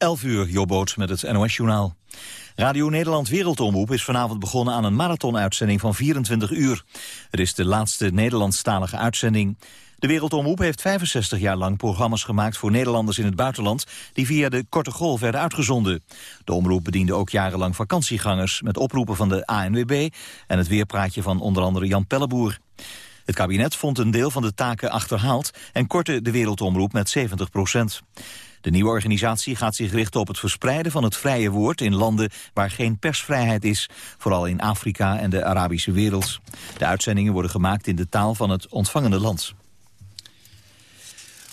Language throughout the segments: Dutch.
11 uur, Jobboot met het NOS-journaal. Radio Nederland Wereldomroep is vanavond begonnen aan een marathonuitzending van 24 uur. Het is de laatste Nederlandstalige uitzending. De Wereldomroep heeft 65 jaar lang programma's gemaakt voor Nederlanders in het buitenland die via de korte golf werden uitgezonden. De omroep bediende ook jarenlang vakantiegangers met oproepen van de ANWB en het weerpraatje van onder andere Jan Pelleboer. Het kabinet vond een deel van de taken achterhaald en kortte de Wereldomroep met 70 procent. De nieuwe organisatie gaat zich richten op het verspreiden van het vrije woord in landen waar geen persvrijheid is, vooral in Afrika en de Arabische wereld. De uitzendingen worden gemaakt in de taal van het ontvangende land.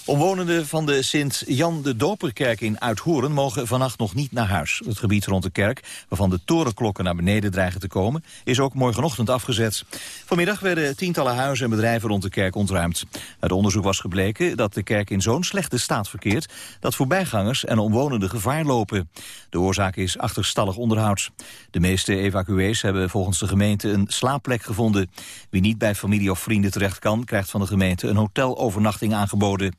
Omwonenden van de Sint-Jan de Doperkerk in Uithoren mogen vannacht nog niet naar huis. Het gebied rond de kerk, waarvan de torenklokken naar beneden dreigen te komen, is ook morgenochtend afgezet. Vanmiddag werden tientallen huizen en bedrijven rond de kerk ontruimd. Uit onderzoek was gebleken dat de kerk in zo'n slechte staat verkeert dat voorbijgangers en omwonenden gevaar lopen. De oorzaak is achterstallig onderhoud. De meeste evacuees hebben volgens de gemeente een slaapplek gevonden. Wie niet bij familie of vrienden terecht kan, krijgt van de gemeente een hotelovernachting aangeboden.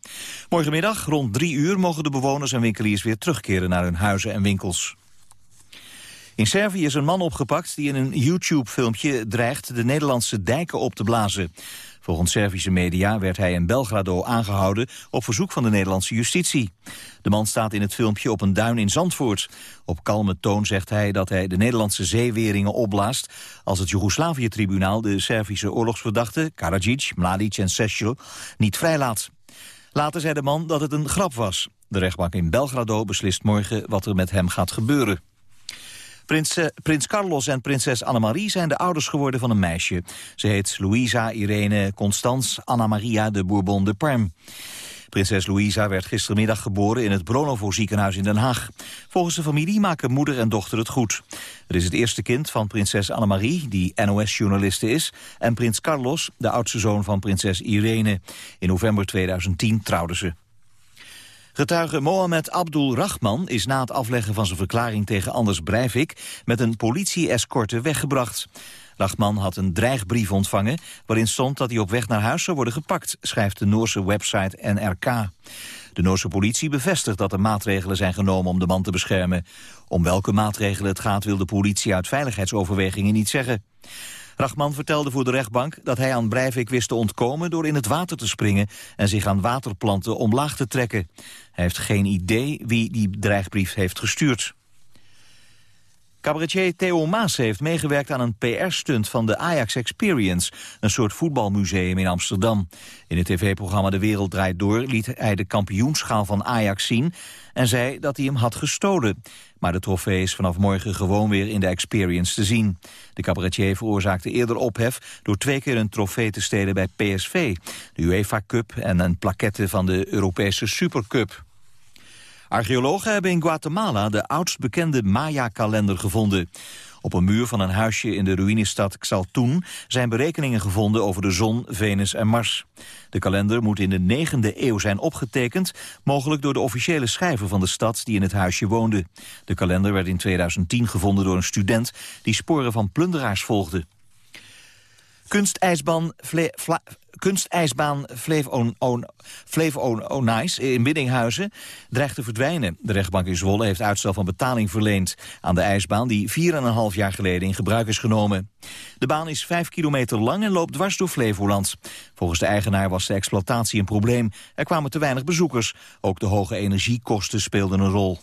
Morgenmiddag rond drie uur mogen de bewoners en winkeliers weer terugkeren naar hun huizen en winkels. In Servië is een man opgepakt die in een YouTube-filmpje dreigt de Nederlandse dijken op te blazen. Volgens Servische media werd hij in Belgrado aangehouden op verzoek van de Nederlandse justitie. De man staat in het filmpje op een duin in Zandvoort. Op kalme toon zegt hij dat hij de Nederlandse zeeweringen opblaast... als het Joegoslavië-tribunaal de Servische oorlogsverdachten Karadzic, Mladic en Sesjel niet vrijlaat. Later zei de man dat het een grap was. De rechtbank in Belgrado beslist morgen wat er met hem gaat gebeuren. Prins, eh, prins Carlos en prinses Annemarie zijn de ouders geworden van een meisje. Ze heet Louisa Irene Constance Anna Maria de Bourbon de Parme. Prinses Louisa werd gistermiddag geboren in het Bronovo ziekenhuis in Den Haag. Volgens de familie maken moeder en dochter het goed. Het is het eerste kind van prinses Annemarie, die NOS-journaliste is... en prins Carlos, de oudste zoon van prinses Irene. In november 2010 trouwden ze. Getuige Mohamed Abdul Rahman is na het afleggen van zijn verklaring tegen Anders Breivik met een politie-escorte weggebracht. Lachman had een dreigbrief ontvangen waarin stond dat hij op weg naar huis zou worden gepakt, schrijft de Noorse website NRK. De Noorse politie bevestigt dat er maatregelen zijn genomen om de man te beschermen. Om welke maatregelen het gaat wil de politie uit veiligheidsoverwegingen niet zeggen. Rachman vertelde voor de rechtbank dat hij aan Breivik wist te ontkomen door in het water te springen en zich aan waterplanten omlaag te trekken. Hij heeft geen idee wie die dreigbrief heeft gestuurd. Cabaretier Theo Maas heeft meegewerkt aan een PR-stunt van de Ajax Experience, een soort voetbalmuseum in Amsterdam. In het tv-programma De Wereld Draait Door liet hij de kampioenschaal van Ajax zien en zei dat hij hem had gestolen. Maar de trofee is vanaf morgen gewoon weer in de Experience te zien. De cabaretier veroorzaakte eerder ophef door twee keer een trofee te stelen bij PSV, de UEFA Cup en een plaquette van de Europese Supercup. Archeologen hebben in Guatemala de oudst bekende Maya-kalender gevonden. Op een muur van een huisje in de ruïnestad Xaltun zijn berekeningen gevonden over de zon, Venus en Mars. De kalender moet in de 9e eeuw zijn opgetekend, mogelijk door de officiële schrijver van de stad die in het huisje woonde. De kalender werd in 2010 gevonden door een student die sporen van plunderaars volgde. Kunstijsbaan kunstijsbaan Flevo on, Ice in Biddinghuizen dreigt te verdwijnen. De rechtbank in Zwolle heeft uitstel van betaling verleend aan de ijsbaan die 4,5 jaar geleden in gebruik is genomen. De baan is 5 kilometer lang en loopt dwars door Flevoland. Volgens de eigenaar was de exploitatie een probleem. Er kwamen te weinig bezoekers. Ook de hoge energiekosten speelden een rol.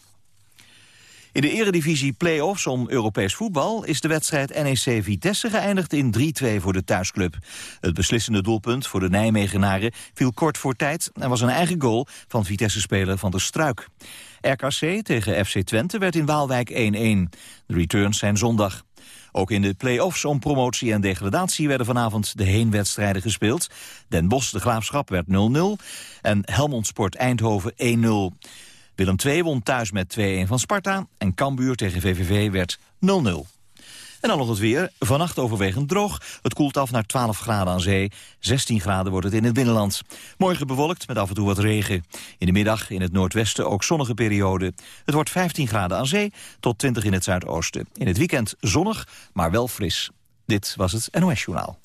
In de eredivisie play-offs om Europees voetbal is de wedstrijd NEC Vitesse geëindigd in 3-2 voor de thuisclub. Het beslissende doelpunt voor de Nijmegenaren viel kort voor tijd en was een eigen goal van Vitesse-speler Van der Struik. RKC tegen FC Twente werd in Waalwijk 1-1. De returns zijn zondag. Ook in de play-offs om promotie en degradatie werden vanavond de heenwedstrijden gespeeld. Den Bosch de Graafschap werd 0-0 en Helmond Sport Eindhoven 1-0. Willem II won thuis met 2-1 van Sparta en Cambuur tegen VVV werd 0-0. En dan nog het weer. Vannacht overwegend droog. Het koelt af naar 12 graden aan zee. 16 graden wordt het in het binnenland. Morgen bewolkt met af en toe wat regen. In de middag in het noordwesten ook zonnige periode. Het wordt 15 graden aan zee tot 20 in het zuidoosten. In het weekend zonnig, maar wel fris. Dit was het NOS Journaal.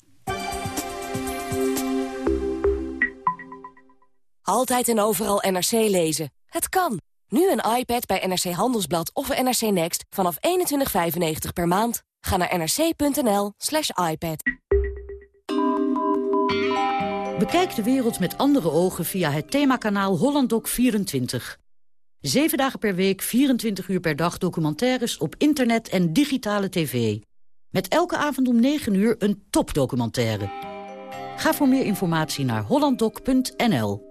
Altijd en overal NRC lezen. Het kan. Nu een iPad bij NRC Handelsblad of NRC Next vanaf 21,95 per maand. Ga naar nrc.nl slash iPad. Bekijk de wereld met andere ogen via het themakanaal HollandDoc24. Zeven dagen per week, 24 uur per dag documentaires op internet en digitale tv. Met elke avond om 9 uur een topdocumentaire. Ga voor meer informatie naar hollanddoc.nl.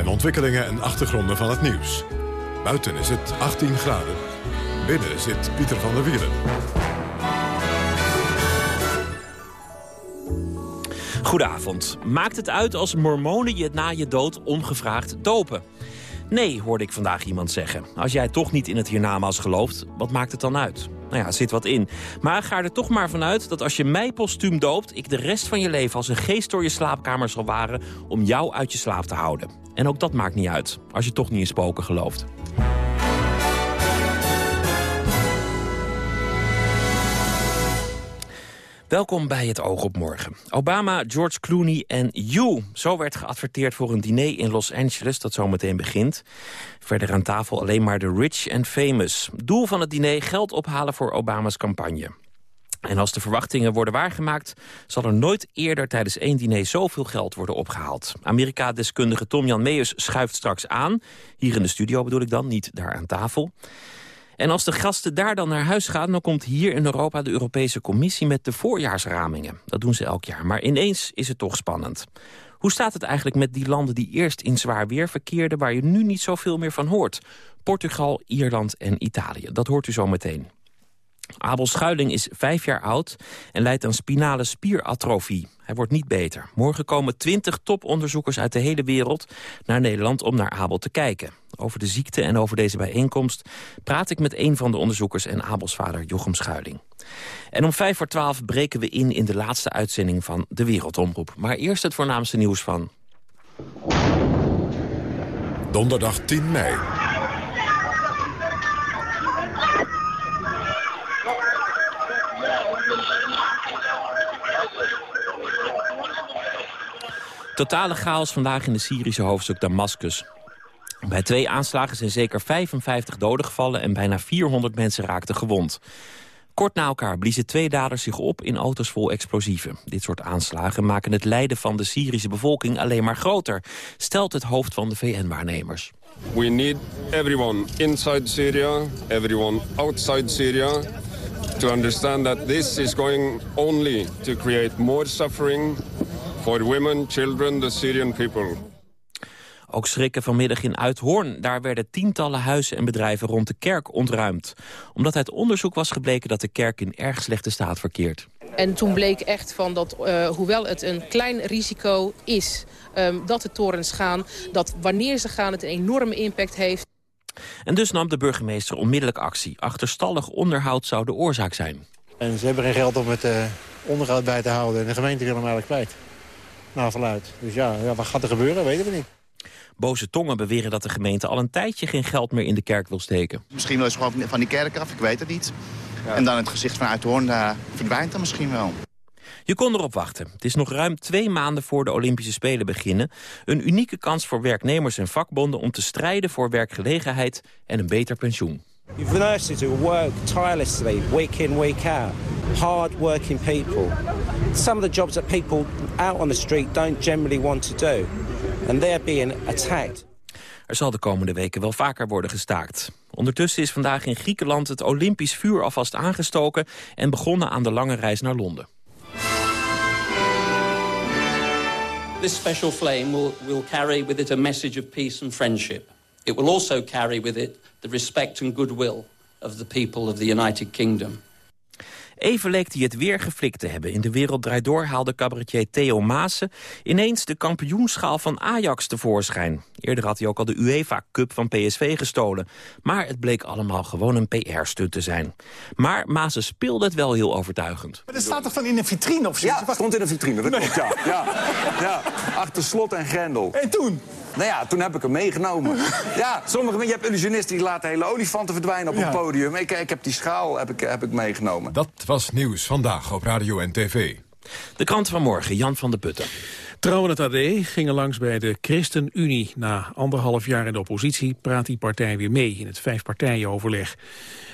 en ontwikkelingen en achtergronden van het nieuws. Buiten is het 18 graden. Binnen zit Pieter van der Wielen. Goedenavond. Maakt het uit als mormonen je na je dood ongevraagd dopen? Nee, hoorde ik vandaag iemand zeggen. Als jij toch niet in het hiernamaals gelooft, wat maakt het dan uit? Nou ja, zit wat in. Maar ga er toch maar vanuit dat als je mij postuum doopt... ik de rest van je leven als een geest door je slaapkamer zal waren... om jou uit je slaap te houden. En ook dat maakt niet uit, als je toch niet in spoken gelooft. Welkom bij het Oog op Morgen. Obama, George Clooney en You. Zo werd geadverteerd voor een diner in Los Angeles dat zometeen begint. Verder aan tafel alleen maar de rich and famous. Doel van het diner geld ophalen voor Obama's campagne. En als de verwachtingen worden waargemaakt... zal er nooit eerder tijdens één diner zoveel geld worden opgehaald. Amerika-deskundige Tom-Jan Meus schuift straks aan. Hier in de studio bedoel ik dan, niet daar aan tafel. En als de gasten daar dan naar huis gaan... dan komt hier in Europa de Europese Commissie met de voorjaarsramingen. Dat doen ze elk jaar, maar ineens is het toch spannend. Hoe staat het eigenlijk met die landen die eerst in zwaar weer verkeerden... waar je nu niet zoveel meer van hoort? Portugal, Ierland en Italië. Dat hoort u zo meteen. Abel Schuiling is vijf jaar oud en leidt aan spinale spieratrofie. Hij wordt niet beter. Morgen komen twintig toponderzoekers uit de hele wereld naar Nederland om naar Abel te kijken. Over de ziekte en over deze bijeenkomst praat ik met een van de onderzoekers en Abels vader Jochem Schuiling. En om vijf voor twaalf breken we in in de laatste uitzending van De Wereldomroep. Maar eerst het voornaamste nieuws van... Donderdag 10 mei. Totale chaos vandaag in de Syrische hoofdstuk Damascus. Bij twee aanslagen zijn zeker 55 doden gevallen... en bijna 400 mensen raakten gewond. Kort na elkaar bliezen twee daders zich op in auto's vol explosieven. Dit soort aanslagen maken het lijden van de Syrische bevolking alleen maar groter... stelt het hoofd van de VN-waarnemers. We need everyone inside Syria, everyone outside Syria... to understand that this is going only to create more suffering for women, children, the Syrian people. Ook schrikken vanmiddag in Uithoorn. Daar werden tientallen huizen en bedrijven rond de kerk ontruimd. Omdat uit onderzoek was gebleken dat de kerk in erg slechte staat verkeert. En toen bleek echt van dat, uh, hoewel het een klein risico is... Um, dat de torens gaan, dat wanneer ze gaan het een enorme impact heeft. En dus nam de burgemeester onmiddellijk actie. Achterstallig onderhoud zou de oorzaak zijn. En ze hebben geen geld om het uh, onderhoud bij te houden. En de gemeente wil hem eigenlijk kwijt. Nou, verluid. Dus ja, ja, wat gaat er gebeuren, weten we niet. Boze tongen beweren dat de gemeente al een tijdje geen geld meer in de kerk wil steken. Misschien wel eens gewoon van die kerk af, ik weet het niet. Ja. En dan het gezicht van Uithoorn uh, verdwijnt dan misschien wel. Je kon erop wachten. Het is nog ruim twee maanden voor de Olympische Spelen beginnen. Een unieke kans voor werknemers en vakbonden om te strijden voor werkgelegenheid en een beter pensioen. Universities who work tirelessly, week in, week out. Hard working people. Some of the jobs that people out on the street don't generally want to do. And they're being attacked. Er zal de komende weken wel vaker worden gestaakt. Ondertussen is vandaag in Griekenland het Olympisch vuur alvast aangestoken... en begonnen aan de lange reis naar Londen. This special flame will, will carry with it a message of peace and friendship. It will also carry with it the respect and goodwill of the people of the United Kingdom. Even leek hij het weer geflikt te hebben. In de Wereld Draait Door haalde cabaretier Theo Maassen... ineens de kampioenschaal van Ajax tevoorschijn. Eerder had hij ook al de UEFA Cup van PSV gestolen. Maar het bleek allemaal gewoon een PR-stunt te zijn. Maar Maassen speelde het wel heel overtuigend. Maar dat staat toch van in een vitrine of zo? Ja, stond in een vitrine, dat klopt, ja. ja. ja. Achter slot en grendel. En toen? Nou ja, toen heb ik hem meegenomen. ja, sommige mensen, je hebt illusionisten die laten hele olifanten verdwijnen op een podium. Ik, ik heb die schaal heb ik, heb ik meegenomen. Dat was nieuws vandaag op Radio en TV. De krant van morgen, Jan van der Putten. Trouw en het AD gingen langs bij de ChristenUnie. Na anderhalf jaar in de oppositie praat die partij weer mee in het vijfpartijenoverleg.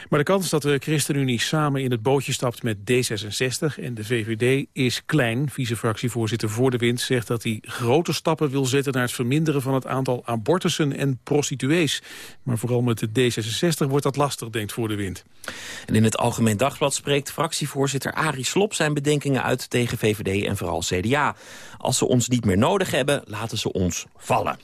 Maar de kans dat de ChristenUnie samen in het bootje stapt met D66 en de VVD is klein. Vice-fractievoorzitter Voor de Wind zegt dat hij grote stappen wil zetten... naar het verminderen van het aantal abortussen en prostituees. Maar vooral met de D66 wordt dat lastig, denkt Voor de Wind. En in het Algemeen Dagblad spreekt fractievoorzitter Arie Slop... zijn bedenkingen uit tegen VVD en vooral CDA. Als ze ons niet meer nodig hebben, laten ze ons vallen.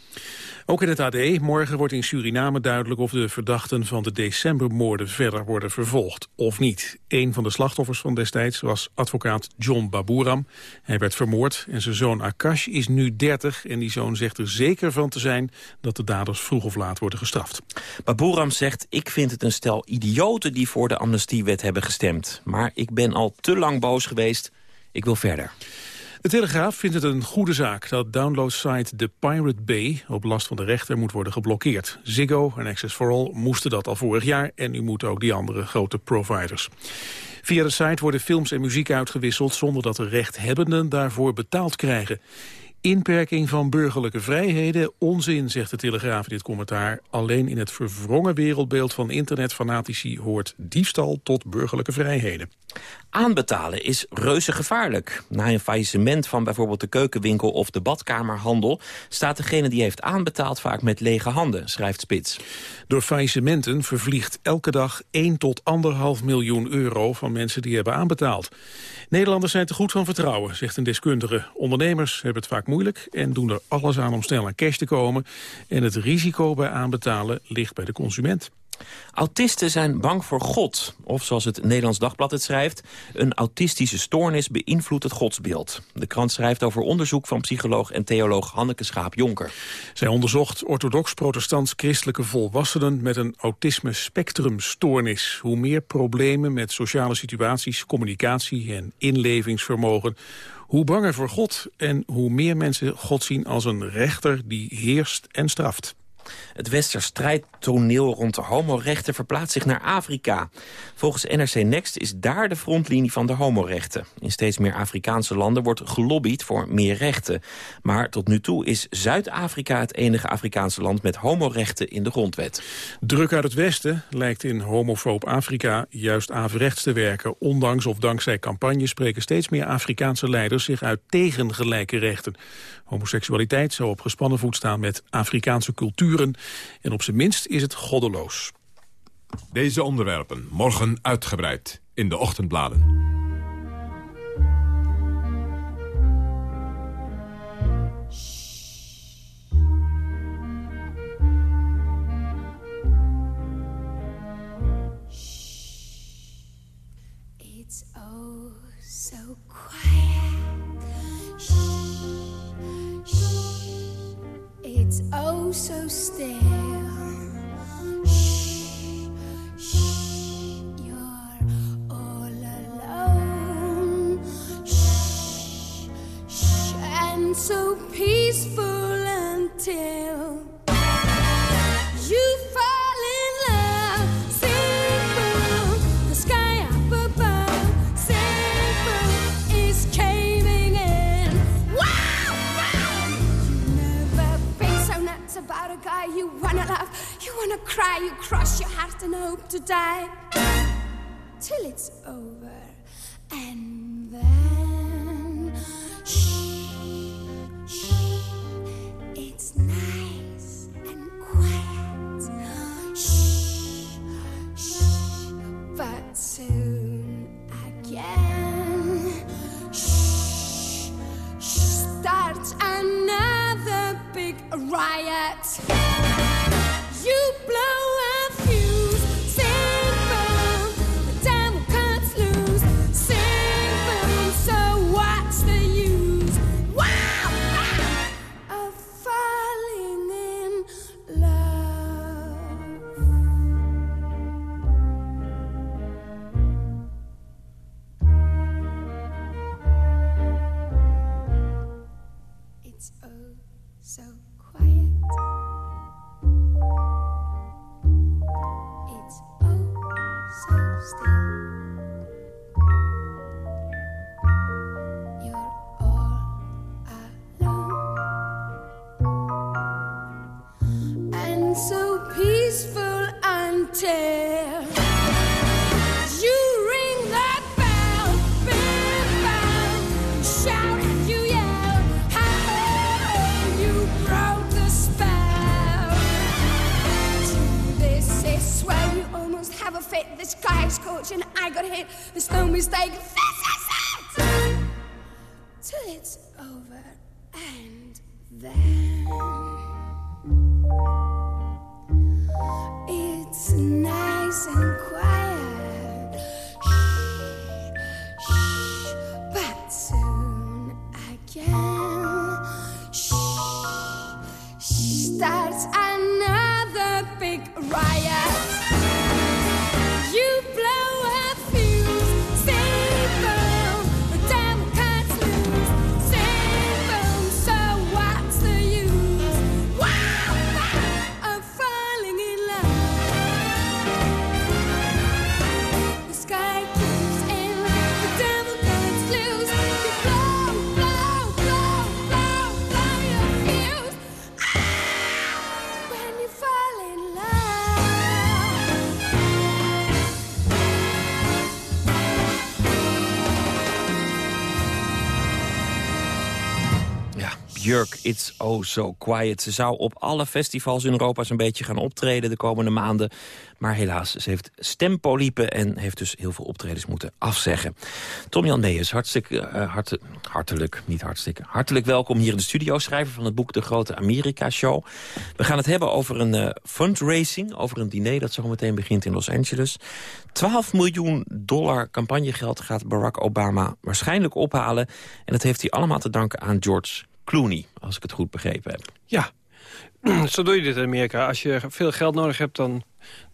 Ook in het AD. Morgen wordt in Suriname duidelijk of de verdachten van de decembermoorden verder worden vervolgd of niet. Een van de slachtoffers van destijds was advocaat John Baburam. Hij werd vermoord en zijn zoon Akash is nu 30 en die zoon zegt er zeker van te zijn dat de daders vroeg of laat worden gestraft. Baburam zegt, ik vind het een stel idioten die voor de amnestiewet hebben gestemd. Maar ik ben al te lang boos geweest, ik wil verder. De Telegraaf vindt het een goede zaak dat downloadsite The Pirate Bay op last van de rechter moet worden geblokkeerd. Ziggo en Access for All moesten dat al vorig jaar en nu moeten ook die andere grote providers. Via de site worden films en muziek uitgewisseld zonder dat de rechthebbenden daarvoor betaald krijgen. Inperking van burgerlijke vrijheden, onzin, zegt de Telegraaf in dit commentaar. Alleen in het verwrongen wereldbeeld van internetfanatici hoort diefstal tot burgerlijke vrijheden. Aanbetalen is reuze gevaarlijk. Na een faillissement van bijvoorbeeld de keukenwinkel of de badkamerhandel... staat degene die heeft aanbetaald vaak met lege handen, schrijft Spits. Door faillissementen vervliegt elke dag 1 tot 1,5 miljoen euro... van mensen die hebben aanbetaald. Nederlanders zijn te goed van vertrouwen, zegt een deskundige. Ondernemers hebben het vaak moeilijk en doen er alles aan om snel aan cash te komen. En het risico bij aanbetalen ligt bij de consument. Autisten zijn bang voor God. Of zoals het Nederlands Dagblad het schrijft... een autistische stoornis beïnvloedt het godsbeeld. De krant schrijft over onderzoek van psycholoog en theoloog Hanneke Schaap-Jonker. Zij onderzocht orthodox-protestants-christelijke volwassenen... met een autisme-spectrumstoornis. Hoe meer problemen met sociale situaties, communicatie en inlevingsvermogen... hoe banger voor God en hoe meer mensen God zien als een rechter die heerst en straft. Het westerstrijdtoneel rond de homorechten verplaatst zich naar Afrika. Volgens NRC Next is daar de frontlinie van de homorechten. In steeds meer Afrikaanse landen wordt gelobbyd voor meer rechten. Maar tot nu toe is Zuid-Afrika het enige Afrikaanse land met homorechten in de grondwet. Druk uit het westen lijkt in homofoob Afrika juist averechts te werken. Ondanks of dankzij campagnes spreken steeds meer Afrikaanse leiders zich uit tegen gelijke rechten. Homoseksualiteit zou op gespannen voet staan met Afrikaanse En op zijn minst is het goddeloos. Deze onderwerpen morgen uitgebreid in de ochtendbladen. So still. Shh, shh, you're all alone. Shh, shh, and so peaceful until cry, you cross your heart and hope to die till it's over. And then, shh, shh, it's nice and quiet. Shh, shh, but soon again, shh, shh, starts another big riot. Björk, It's Oh So Quiet. Ze zou op alle festivals in Europa zo'n beetje gaan optreden de komende maanden. Maar helaas, ze heeft stempoliepen en heeft dus heel veel optredens moeten afzeggen. Tom-Jan Meijers, hartstikke, eh, harte, hartelijk, niet hartstikke, hartelijk welkom hier in de studio. Schrijver van het boek De Grote Amerika Show. We gaan het hebben over een eh, fundraising, over een diner dat zometeen begint in Los Angeles. 12 miljoen dollar campagnegeld gaat Barack Obama waarschijnlijk ophalen. En dat heeft hij allemaal te danken aan George Clooney, als ik het goed begrepen heb. Ja, zo doe je dit in Amerika. Als je veel geld nodig hebt, dan,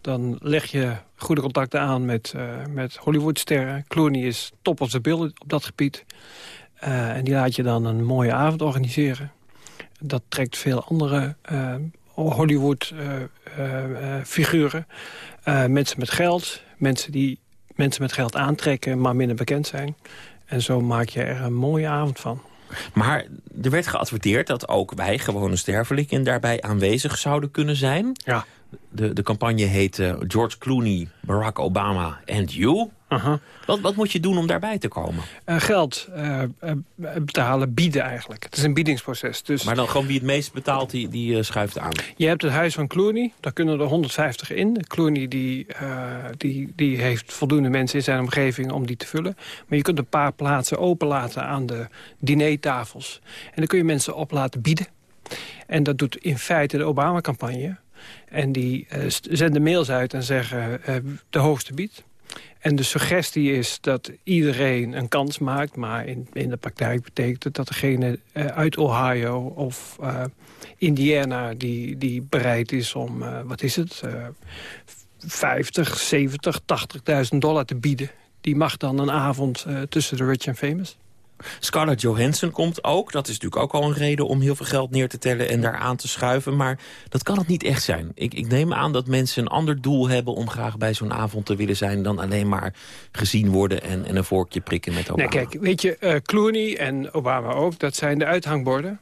dan leg je goede contacten aan met, eh, met Hollywoodsterren. Clooney is top of the bill op dat gebied. Eh, en die laat je dan een mooie avond organiseren. Dat trekt veel andere eh, Hollywood-figuren. mensen met geld, mensen die mensen met geld aantrekken, maar minder bekend zijn. En zo maak je er een mooie avond van. Maar er werd geadverteerd dat ook wij, gewone stervelingen... daarbij aanwezig zouden kunnen zijn. Ja. De, de campagne heet eh, George Clooney, Barack Obama and You. Wat, wat moet je doen om daarbij te komen? Eh, geld eh, eh, betalen, bieden eigenlijk. Het is een biedingsproces. Dus Maar dan gewoon wie het meest betaalt, die, die schuift aan. Je hebt het huis van Clooney, daar kunnen er 150 in. Clooney die, eh, die, die heeft voldoende mensen in zijn omgeving om die te vullen. Maar je kunt een paar plaatsen openlaten aan de dinertafels. En dan kun je mensen op laten bieden. En dat doet in feite de Obama-campagne. En die zenden mails uit en zeggen eh, de hoogste bied. En de suggestie is dat iedereen een kans maakt... maar in, in de praktijk betekent het dat degene eh, uit Ohio of eh, Indiana... Die, die bereid is om, eh, wat is het, eh 50, 70, 80.000 dollar te bieden... die mag dan een avond tussen de rich en famous. Scarlett Johansson komt ook. Dat is natuurlijk ook al een reden om heel veel geld neer te tellen en daar aan te schuiven. Maar dat kan het niet echt zijn. Ik, ik neem aan dat mensen een ander doel hebben om graag bij zo'n avond te willen zijn... dan alleen maar gezien worden en, en een vorkje prikken met Obama. Nee, kijk, weet je, eh, Clooney en Obama ook, dat zijn de uithangborden.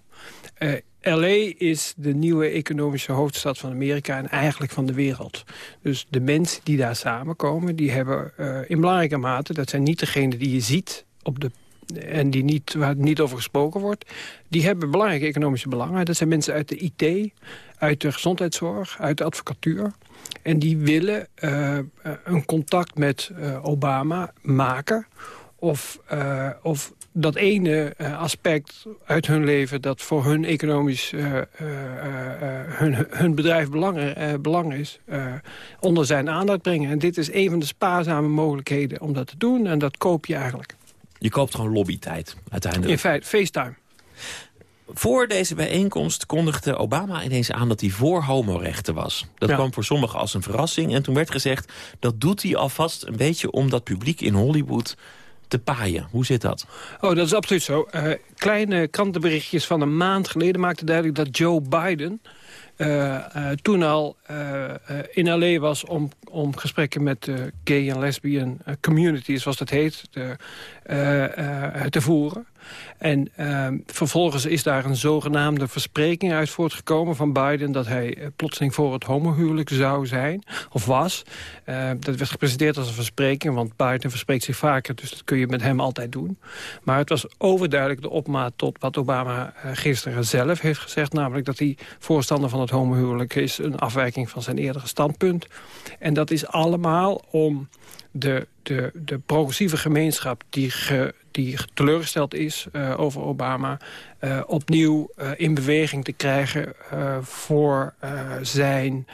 Eh, L.A. is de nieuwe economische hoofdstad van Amerika en eigenlijk van de wereld. Dus de mensen die daar samenkomen, die hebben eh, in belangrijke mate... dat zijn niet degenen die je ziet op de en die niet, waar niet over gesproken wordt... die hebben belangrijke economische belangen. Dat zijn mensen uit de IT, uit de gezondheidszorg, uit de advocatuur. En die willen eh, een contact met eh, Obama maken... Of, eh, of dat ene aspect uit hun leven... dat voor hun economisch hun, hun bedrijf belang, belang is... onder zijn aandacht brengen. En dit is een van de spaarzame mogelijkheden om dat te doen. En dat koop je eigenlijk. Je koopt gewoon lobbytijd, uiteindelijk. In feite, FaceTime. Voor deze bijeenkomst kondigde Obama ineens aan dat hij voor homorechten was. Dat Ja. kwam voor sommigen als een verrassing. En toen werd gezegd, dat doet hij alvast een beetje om dat publiek in Hollywood te paaien. Hoe zit dat? Oh, dat is absoluut zo. Eh, kleine krantenberichtjes van een maand geleden maakten duidelijk dat Joe Biden... eh, eh, toen al in L.A. was om, om gesprekken met de gay en lesbian community, zoals dat heet, eh, te voeren. En eh, vervolgens is daar een zogenaamde verspreking uit voortgekomen van Biden... dat hij eh, plotseling voor het homohuwelijk zou zijn, of was. Eh, dat werd gepresenteerd als een verspreking, want Biden verspreekt zich vaker... dus dat kun je met hem altijd doen. Maar het was overduidelijk de opmaat tot wat Obama eh, gisteren zelf heeft gezegd... namelijk dat hij voorstander van het homohuwelijk is... een afwijking van zijn eerdere standpunt. En dat is allemaal om de de, de progressieve gemeenschap die, die teleurgesteld is eh, over Obama... eh, opnieuw eh, in beweging te krijgen voor zijn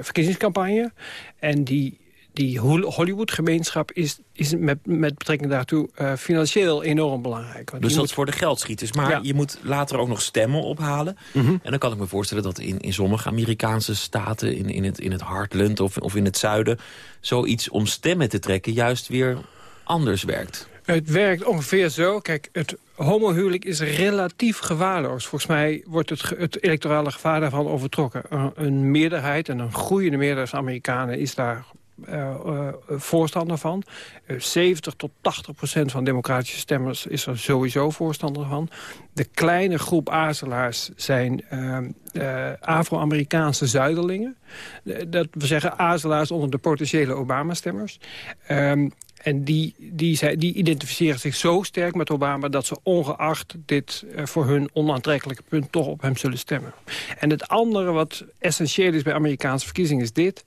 verkiezingscampagne. En die, die Hol- Hollywood-gemeenschap is, is met, met betrekking daartoe eh, financieel enorm belangrijk. Want Dus dat moet- is voor de geldschieters. Maar Ja. je moet later ook nog stemmen ophalen. Mhm. En dan kan ik me voorstellen dat in, in sommige Amerikaanse staten... In, in, het, in het Heartland of, of in het zuiden... zoiets om stemmen te trekken juist weer anders werkt. Het werkt ongeveer zo. Kijk, het homohuwelijk is relatief gevaarloos. Volgens mij wordt het, het electorale gevaar daarvan overtrokken. Een, een meerderheid, en een groeiende meerderheid van Amerikanen... is daar eh, eh, voorstander van. Eh, 70 tot 80 procent van democratische stemmers is er sowieso voorstander van. De kleine groep azelaars zijn eh, eh, Afro-Amerikaanse zuiderlingen. Eh, dat we zeggen azelaars onder de potentiële Obama-stemmers. Ehm, en die, die, die identificeren zich zo sterk met Obama... dat ze ongeacht dit eh, voor hun onaantrekkelijke punt... toch op hem zullen stemmen. En het andere wat essentieel is bij Amerikaanse verkiezingen is dit.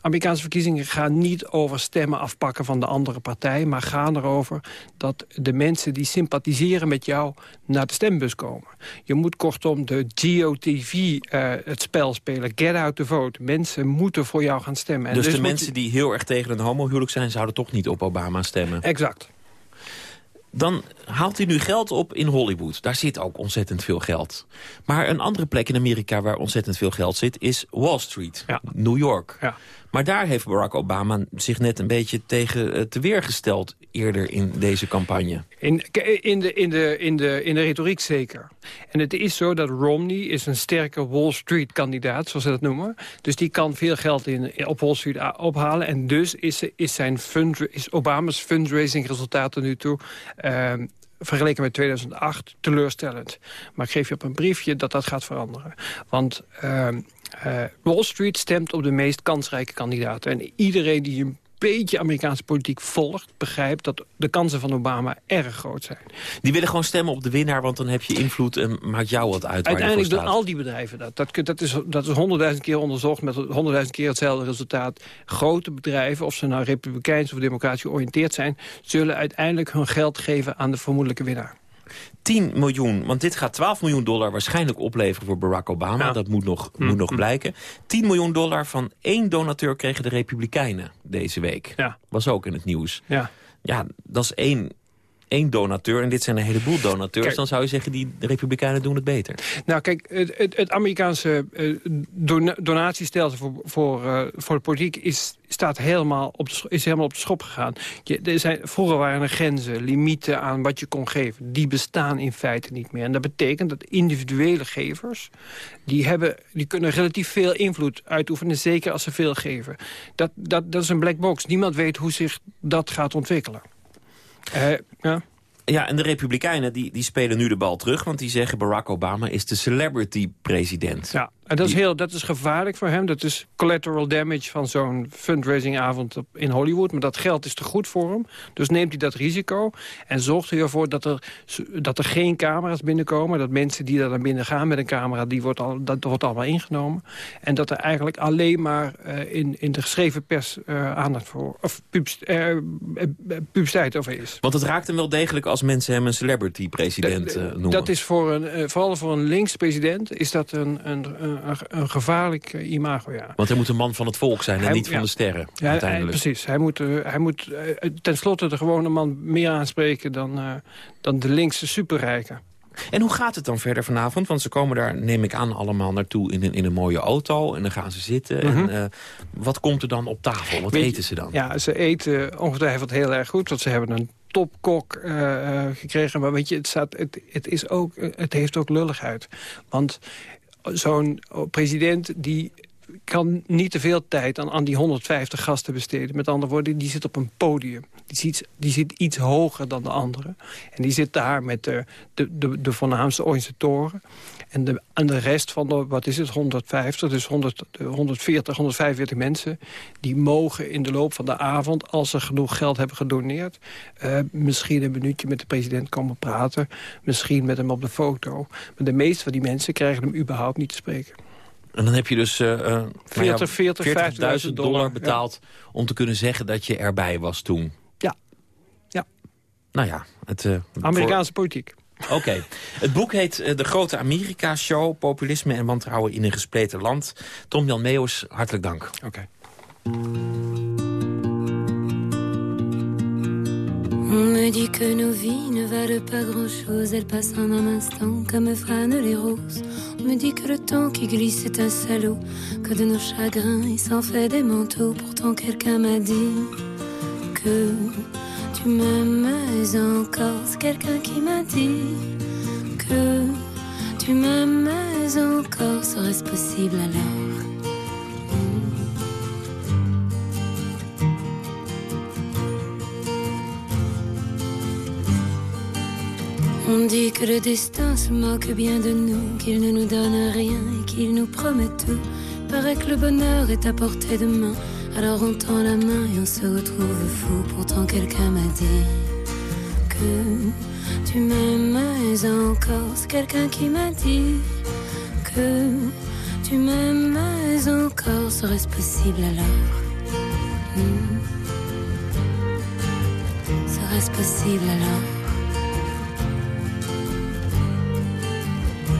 Amerikaanse verkiezingen gaan niet over stemmen afpakken van de andere partij... maar gaan erover dat de mensen die sympathiseren met jou... naar de stembus komen. Je moet kortom de GOTV eh, het spel spelen. Get out the vote. Mensen moeten voor jou gaan stemmen. En dus de mensen die heel erg tegen een homohuwelijk zijn... zouden toch niet op Obama stemmen. Exact. Dan haalt hij nu geld op in Hollywood. Daar zit ook ontzettend veel geld. Maar een andere plek in Amerika waar ontzettend veel geld zit... is Wall Street, New York. Ja. Maar daar heeft Barack Obama zich net een beetje tegen uh, te weergesteld... eerder in deze campagne. In, in, de, in, de, in, de, in de retoriek zeker. En het is zo dat Romney is een sterke Wall Street-kandidaat, zoals ze dat noemen. Dus die kan veel geld in, op Wall Street ophalen. En dus is, is, zijn fund, is Obama's fundraising-resultaat tot nu toe... Uh, vergeleken met 2008 teleurstellend. Maar ik geef je op een briefje dat dat gaat veranderen. Want uh, uh, Wall Street stemt op de meest kansrijke kandidaten. En iedereen die een beetje Amerikaanse politiek volgt... begrijpt dat de kansen van Obama erg groot zijn. Die willen gewoon stemmen op de winnaar, want dan heb je invloed... en maakt jou wat uit Uiteindelijk doen al die bedrijven dat. Dat, dat is, dat is honderdduizend keer onderzocht met honderdduizend keer hetzelfde resultaat. Grote bedrijven, of ze nou republikeins of democratisch georiënteerd zijn... zullen uiteindelijk hun geld geven aan de vermoedelijke winnaar. 10 miljoen, want dit gaat 12 miljoen dollar waarschijnlijk opleveren voor Barack Obama. Ja. Dat moet nog, mm. moet nog blijken. 10 miljoen dollar van één donateur kregen de Republikeinen deze week. Ja. Was ook in het nieuws. Ja, ja dat is één, één donateur en dit zijn een heleboel donateurs. Kijk, dan zou je zeggen, die de Republikeinen doen het beter. Nou kijk, het, het, Amerikaanse don donatiestelsel voor, voor, uh, voor de politiek is, staat helemaal op de, is helemaal op de schop gegaan. Je, er zijn, vroeger waren er grenzen, limieten aan wat je kon geven. Die bestaan in feite niet meer. En dat betekent dat individuele gevers... die, hebben, die kunnen relatief veel invloed uitoefenen, zeker als ze veel geven. Dat, dat, dat is een black box. Niemand weet hoe zich dat gaat ontwikkelen. Uh, ja. Ja, en de Republikeinen die, die spelen nu de bal terug... want die zeggen Barack Obama is de celebrity-president. Ja, en dat is, heel, dat is gevaarlijk voor hem. Dat is collateral damage van zo'n fundraisingavond in Hollywood. Maar dat geld is te goed voor hem. Dus neemt hij dat risico en zorgt hij ervoor dat er, dat er geen camera's binnenkomen. Dat mensen die daar naar binnen gaan met een camera, die wordt al, dat wordt allemaal ingenomen. En dat er eigenlijk alleen maar uh, in, in de geschreven pers uh, aandacht voor... of uh, publiciteit over is. Want het raakt hem wel degelijk als mensen hem een celebrity-president noemen. Dat is voor een, vooral voor een links-president is dat een, een, een, een gevaarlijk imago, ja. Want hij moet een man van het volk zijn en hij, niet van ja. de sterren, ja, uiteindelijk. Hij, precies. Hij moet, uh, hij moet uh, tenslotte de gewone man meer aanspreken dan, uh, dan de linkse superrijken. En hoe gaat het dan verder vanavond? Want ze komen daar, neem ik aan, allemaal naartoe in een, in een mooie auto. En dan gaan ze zitten. Mm -hmm. en, uh, wat komt er dan op tafel? Wat Weet eten ze dan? Ja, ze eten ongetwijfeld heel erg goed. Want ze hebben een topkok uh, gekregen. Maar weet je, het, staat, het, het, is ook, het heeft ook lulligheid. Want zo'n president die kan niet te veel tijd aan, aan die 150 gasten besteden. Met andere woorden, die zit op een podium. Die zit, die zit iets hoger dan de anderen. En die zit daar met de, de, de, de voornaamste organisatoren. En de, en de rest van de, wat is het, 150, dus 100, 140, 145 mensen... die mogen in de loop van de avond, als ze genoeg geld hebben gedoneerd... Uh, misschien een minuutje met de president komen praten. Misschien met hem op de foto. Maar de meeste van die mensen krijgen hem überhaupt niet te spreken. En dan heb je dus uh, uh, 40, 40, 40.000 dollar betaald... Ja. om te kunnen zeggen dat je erbij was toen. nou ja, het... eh, Amerikaanse politiek. Oké. Het boek heet eh, De Grote Amerika-show. Populisme en wantrouwen in een gespleten land. Tom-Jan Meeuwis, hartelijk dank. Oké. On me dit que nos vies ne valent pas grand-chose, elles passent en un instant comme fanent les roses. On me dit que le temps qui glisse est un salaud, que de nos chagrins il s'en fait des manteaux. Pourtant quelqu'un m'a dit que tu m'aimes encore. C'est quelqu'un qui m'a dit que tu m'aimes encore. Serait-ce possible alors? On dit que le destin se moque bien de nous, qu'il ne nous donne rien et qu'il nous promet tout. Paraît que le bonheur est à portée de main, alors on tend la main et on se retrouve fou. Pourtant quelqu'un m'a dit que tu m'aimes encore. C'est quelqu'un qui m'a dit que tu m'aimes encore. Serait-ce possible alors? Hmm. Serait-ce possible alors?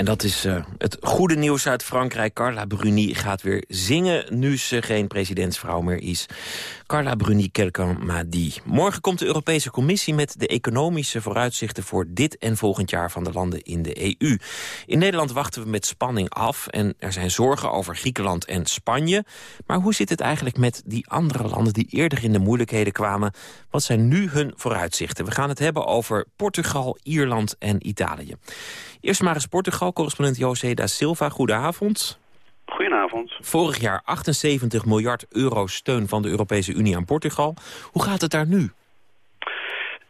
En dat is eh, het goede nieuws uit Frankrijk. Carla Bruni gaat weer zingen nu ze geen presidentsvrouw meer is. Carla Bruni, dit. Morgen komt de Europese Commissie met de economische vooruitzichten... voor dit en volgend jaar van de landen in de EU. In Nederland wachten we met spanning af... en er zijn zorgen over Griekenland en Spanje. Maar hoe zit het eigenlijk met die andere landen... die eerder in de moeilijkheden kwamen? Wat zijn nu hun vooruitzichten? We gaan het hebben over Portugal, Ierland en Italië. Eerst maar eens Portugal, correspondent José da Silva. Goedenavond. Goedenavond. Vorig jaar 78 miljard euro steun van de Europese Unie aan Portugal. Hoe gaat het daar nu?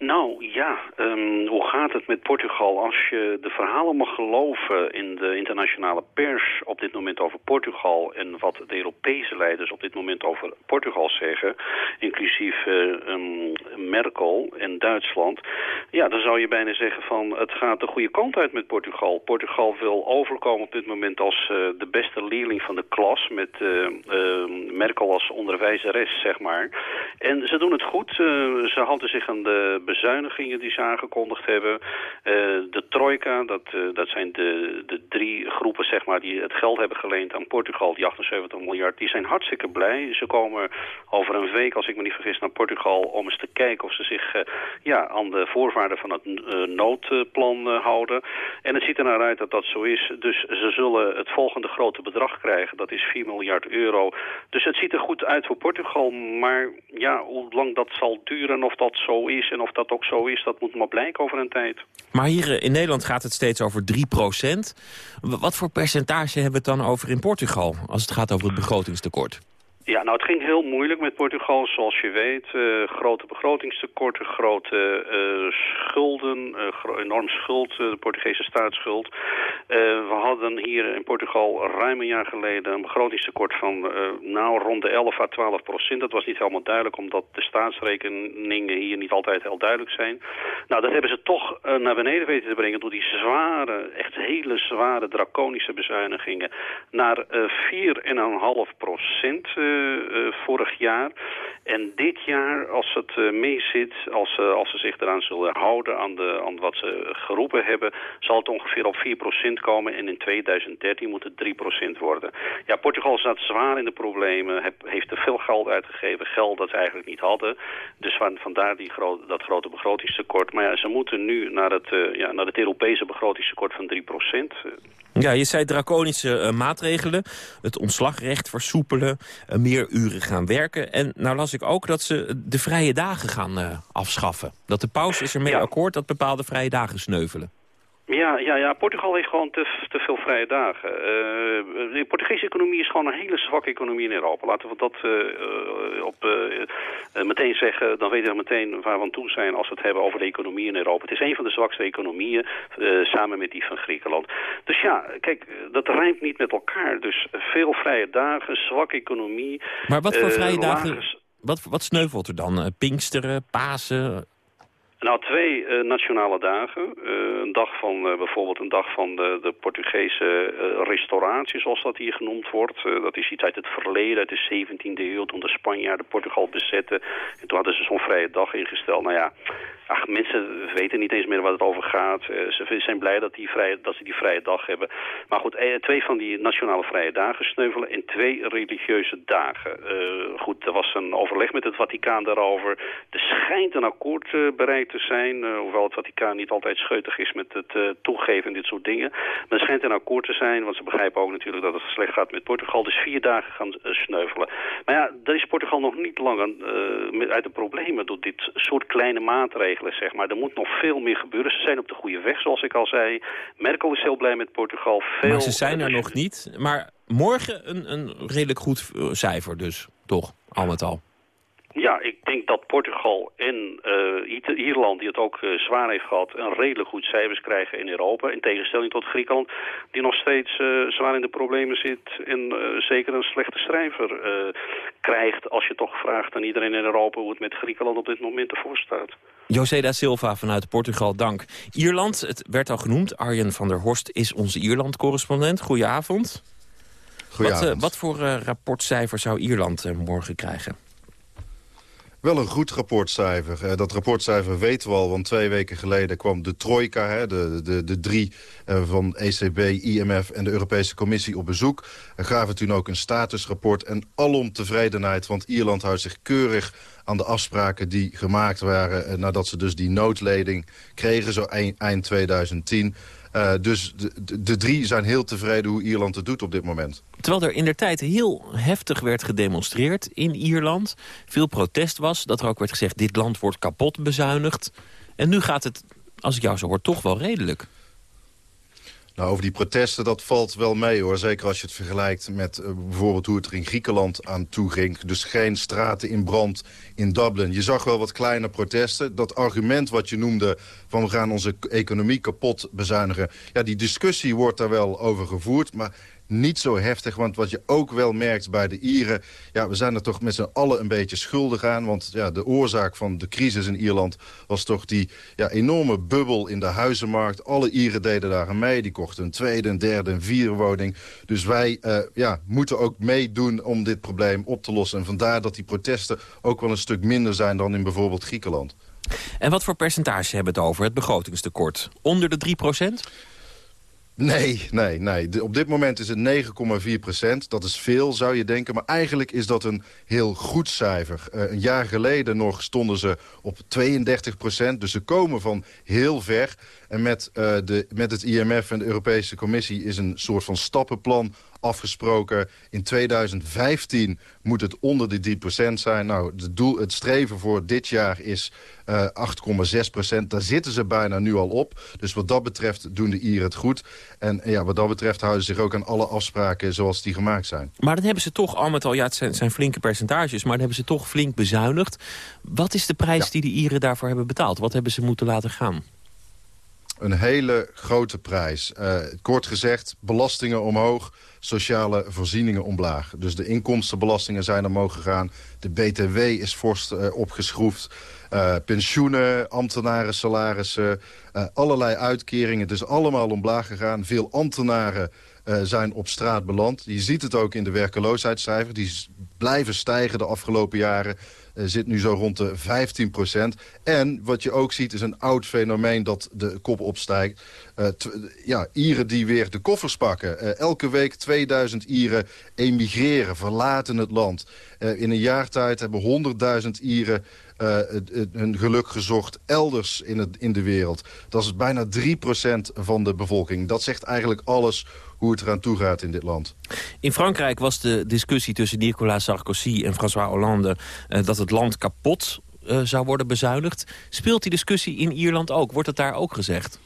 Nou ja, ehm, hoe gaat het met Portugal? Als je de verhalen mag geloven in de internationale pers op dit moment over Portugal... en wat de Europese leiders op dit moment over Portugal zeggen... inclusief eh, ehm, Merkel en Duitsland... ja, dan zou je bijna zeggen van het gaat de goede kant uit met Portugal. Portugal wil overkomen op dit moment als eh, de beste leerling van de klas... met eh, ehm, Merkel als onderwijzeres, zeg maar. En ze doen het goed. Ze houden zich aan de bezuinigingen die ze aangekondigd hebben. Eh, de trojka, dat, eh, dat zijn de, de drie groepen zeg maar, die het geld hebben geleend aan Portugal, die 78 miljard, die zijn hartstikke blij. Ze komen over een week, als ik me niet vergis, naar Portugal om eens te kijken of ze zich eh, ja, aan de voorwaarden van het noodplan houden. En het ziet er naar uit dat dat zo is. Dus ze zullen het volgende grote bedrag krijgen, dat is 4 miljard euro. Dus het ziet er goed uit voor Portugal, maar ja, hoe lang dat zal duren, of dat zo is en of dat ook zo is, dat moet maar blijken over een tijd. Maar hier eh, in Nederland gaat het steeds over 3 procent. Wat voor percentage hebben we het dan over in Portugal... als het gaat over het begrotingstekort? Ja, nou het ging heel moeilijk met Portugal, zoals je weet. Eh, grote begrotingstekorten, grote eh, schulden, gro- enorm schuld, de Portugese staatsschuld. We hadden hier in Portugal ruim een jaar geleden een begrotingstekort van nou rond de 11 à 12 procent. Dat was niet helemaal duidelijk, omdat de staatsrekeningen hier niet altijd heel duidelijk zijn. Nou, dat hebben ze toch naar beneden weten te brengen door die zware, echt hele zware draconische bezuinigingen naar eh 4,5 procent vorig jaar. En dit jaar, als het eh, meezit, als, ze- als ze zich eraan zullen houden aan, de, aan wat ze geroepen hebben, zal het ongeveer op 4 procent komen. En in 2013 moet het 3 procent worden. Ja, Portugal zat zwaar in de problemen, heeft te veel geld uitgegeven, geld dat ze eigenlijk niet hadden. Dus van, vandaar die gro dat grote begrotingstekort. Maar ja, ze moeten nu naar het, eh, ja, naar het Europese begrotingstekort van 3 procent. Ja, je zei draconische eh, maatregelen. Het ontslagrecht versoepelen, eh, meer uren gaan werken. En nou las ik ook dat ze de vrije dagen gaan eh, afschaffen. Dat de paus is ermee akkoord dat bepaalde vrije dagen sneuvelen. Ja, ja, ja, Portugal heeft gewoon te, te veel vrije dagen. Eh, de Portugese economie is gewoon een hele zwakke economie in Europa. Laten we dat eh, op, eh, meteen zeggen. Dan weten we meteen waar we aan toe zijn als we het hebben over de economie in Europa. Het is een van de zwakste economieën, samen met die van Griekenland. Dus ja, kijk, dat rijmt niet met elkaar. Dus veel vrije dagen, zwakke economie. Maar wat voor vrije dagen, wat, wat sneuvelt er dan? Pinksteren, Pasen? Nou, twee eh, nationale dagen. Eh, een dag van eh, bijvoorbeeld een dag van de, de Portugese restauratie, zoals dat hier genoemd wordt. Dat is iets uit het verleden, uit de 17e eeuw, toen de Spanjaarden Portugal bezetten. En toen hadden ze zo'n vrije dag ingesteld. Nou ja, ach, mensen weten niet eens meer waar het over gaat. Eh, ze zijn blij dat, die dat ze die vrije dag hebben. Maar goed, eh, twee van die nationale vrije dagen sneuvelen en twee religieuze dagen. Eh, goed, er was een overleg met het Vaticaan daarover. Er schijnt een akkoord eh, bereikt te zijn, hoewel het Vaticaan niet altijd scheutig is met het toegeven en dit soort dingen. Maar er schijnt een akkoord te zijn, want ze begrijpen ook natuurlijk dat het slecht gaat met Portugal. Dus vier dagen gaan sneuvelen. Maar ja, daar is Portugal nog niet lang aan, met, uit de problemen door dit soort kleine maatregelen, zeg maar. Er moet nog veel meer gebeuren. Ze zijn op de goede weg, zoals ik al zei. Merkel is heel blij met Portugal. Veel, Maar ze zijn er nog niet. Maar morgen een, een redelijk goed eh, cijfer dus, toch? Al met al. Ja, ik denk dat Portugal en eh, Ierland, die het ook eh, zwaar heeft gehad, een redelijk goed cijfers krijgen in Europa. In tegenstelling tot Griekenland, die nog steeds eh, zwaar in de problemen zit en eh, zeker een slechte eh, krijgt. Als je toch vraagt aan iedereen in Europa hoe het met Griekenland op dit moment ervoor staat. José da Silva vanuit Portugal, dank. Ierland, het werd al genoemd. Arjen van der Horst is onze Ierland-correspondent. Goedenavond. Goedenavond. Wat, wat voor eh, rapportcijfer zou Ierland morgen krijgen? Wel een goed rapportcijfer. Eh, dat rapportcijfer weten we al, want twee weken geleden kwam de trojka... Hè, de, de, de drie eh, van ECB, IMF en de Europese Commissie op bezoek. En gaven toen ook een statusrapport en alom tevredenheid... want Ierland houdt zich keurig aan de afspraken die gemaakt waren... eh, nadat ze dus die noodleding kregen, zo eind, eind 2010... Eh, dus de, de, drie zijn heel tevreden hoe Ierland het doet op dit moment. Terwijl er in der tijd heel heftig werd gedemonstreerd in Ierland. Veel protest was, dat er ook werd gezegd... dit land wordt kapot bezuinigd. En nu gaat het, als ik jou zo hoor, toch wel redelijk. Nou, over die protesten, dat valt wel mee hoor. Zeker als je het vergelijkt met eh, bijvoorbeeld hoe het er in Griekenland aan toe ging. Dus geen straten in brand in Dublin. Je zag wel wat kleine protesten. Dat argument wat je noemde van we gaan onze economie kapot bezuinigen. Ja, die discussie wordt daar wel over gevoerd. Maar niet zo heftig, want wat je ook wel merkt bij de Ieren... ja, we zijn er toch met z'n allen een beetje schuldig aan. Want ja, de oorzaak van de crisis in Ierland was toch die ja, enorme bubbel in de huizenmarkt. Alle Ieren deden daar mee. Die kochten een tweede, een derde, een vierde woning. Dus wij eh, ja, moeten ook meedoen om dit probleem op te lossen. En vandaar dat die protesten ook wel een stuk minder zijn dan in bijvoorbeeld Griekenland. En wat voor percentage hebben we het over, het begrotingstekort? Onder de 3 procent? Nee, nee, nee. Op dit moment is het 9,4 procent. Dat is veel, zou je denken. Maar eigenlijk is dat een heel goed cijfer. Eh, een jaar geleden nog stonden ze op 32 procent. Dus ze komen van heel ver. En met, eh, de, met het IMF en de Europese Commissie is een soort van stappenplan afgesproken. In 2015 moet het onder de 3% zijn. Nou, het, doel, het streven voor dit jaar is eh 8,6%. Daar zitten ze bijna nu al op. Dus wat dat betreft doen de Ieren het goed. En ja, wat dat betreft houden ze zich ook aan alle afspraken zoals die gemaakt zijn. Maar dan hebben ze toch al met al, ja, het zijn, zijn flinke percentages... maar dan hebben ze toch flink bezuinigd. Wat is de prijs die de Ieren daarvoor hebben betaald? Wat hebben ze moeten laten gaan? Een hele grote prijs. Eh, kort gezegd, belastingen omhoog, sociale voorzieningen omlaag. Dus de inkomstenbelastingen zijn omhoog gegaan. De BTW is fors eh, opgeschroefd. Eh, pensioenen, ambtenaren, salarissen, allerlei uitkeringen. Het is allemaal omlaag gegaan. Veel ambtenaren zijn op straat beland. Je ziet het ook in de werkeloosheidscijfers. Die blijven stijgen de afgelopen jaren. Eh, zit nu zo rond de 15 procent. En wat je ook ziet is een oud fenomeen dat de kop opstijgt. Tw- ja, Ieren die weer de koffers pakken. Eh, elke week 2000 Ieren emigreren, verlaten het land. In een jaar tijd hebben 100.000 Ieren het- hun geluk gezocht elders in, het, in de wereld. Dat is bijna 3% van de bevolking. Dat zegt eigenlijk alles hoe het eraan toe gaat in dit land. In Frankrijk was de discussie tussen Nicolas Sarkozy en François Hollande... eh, dat het land kapot eh, zou worden bezuinigd. Speelt die discussie in Ierland ook? Wordt het daar ook gezegd?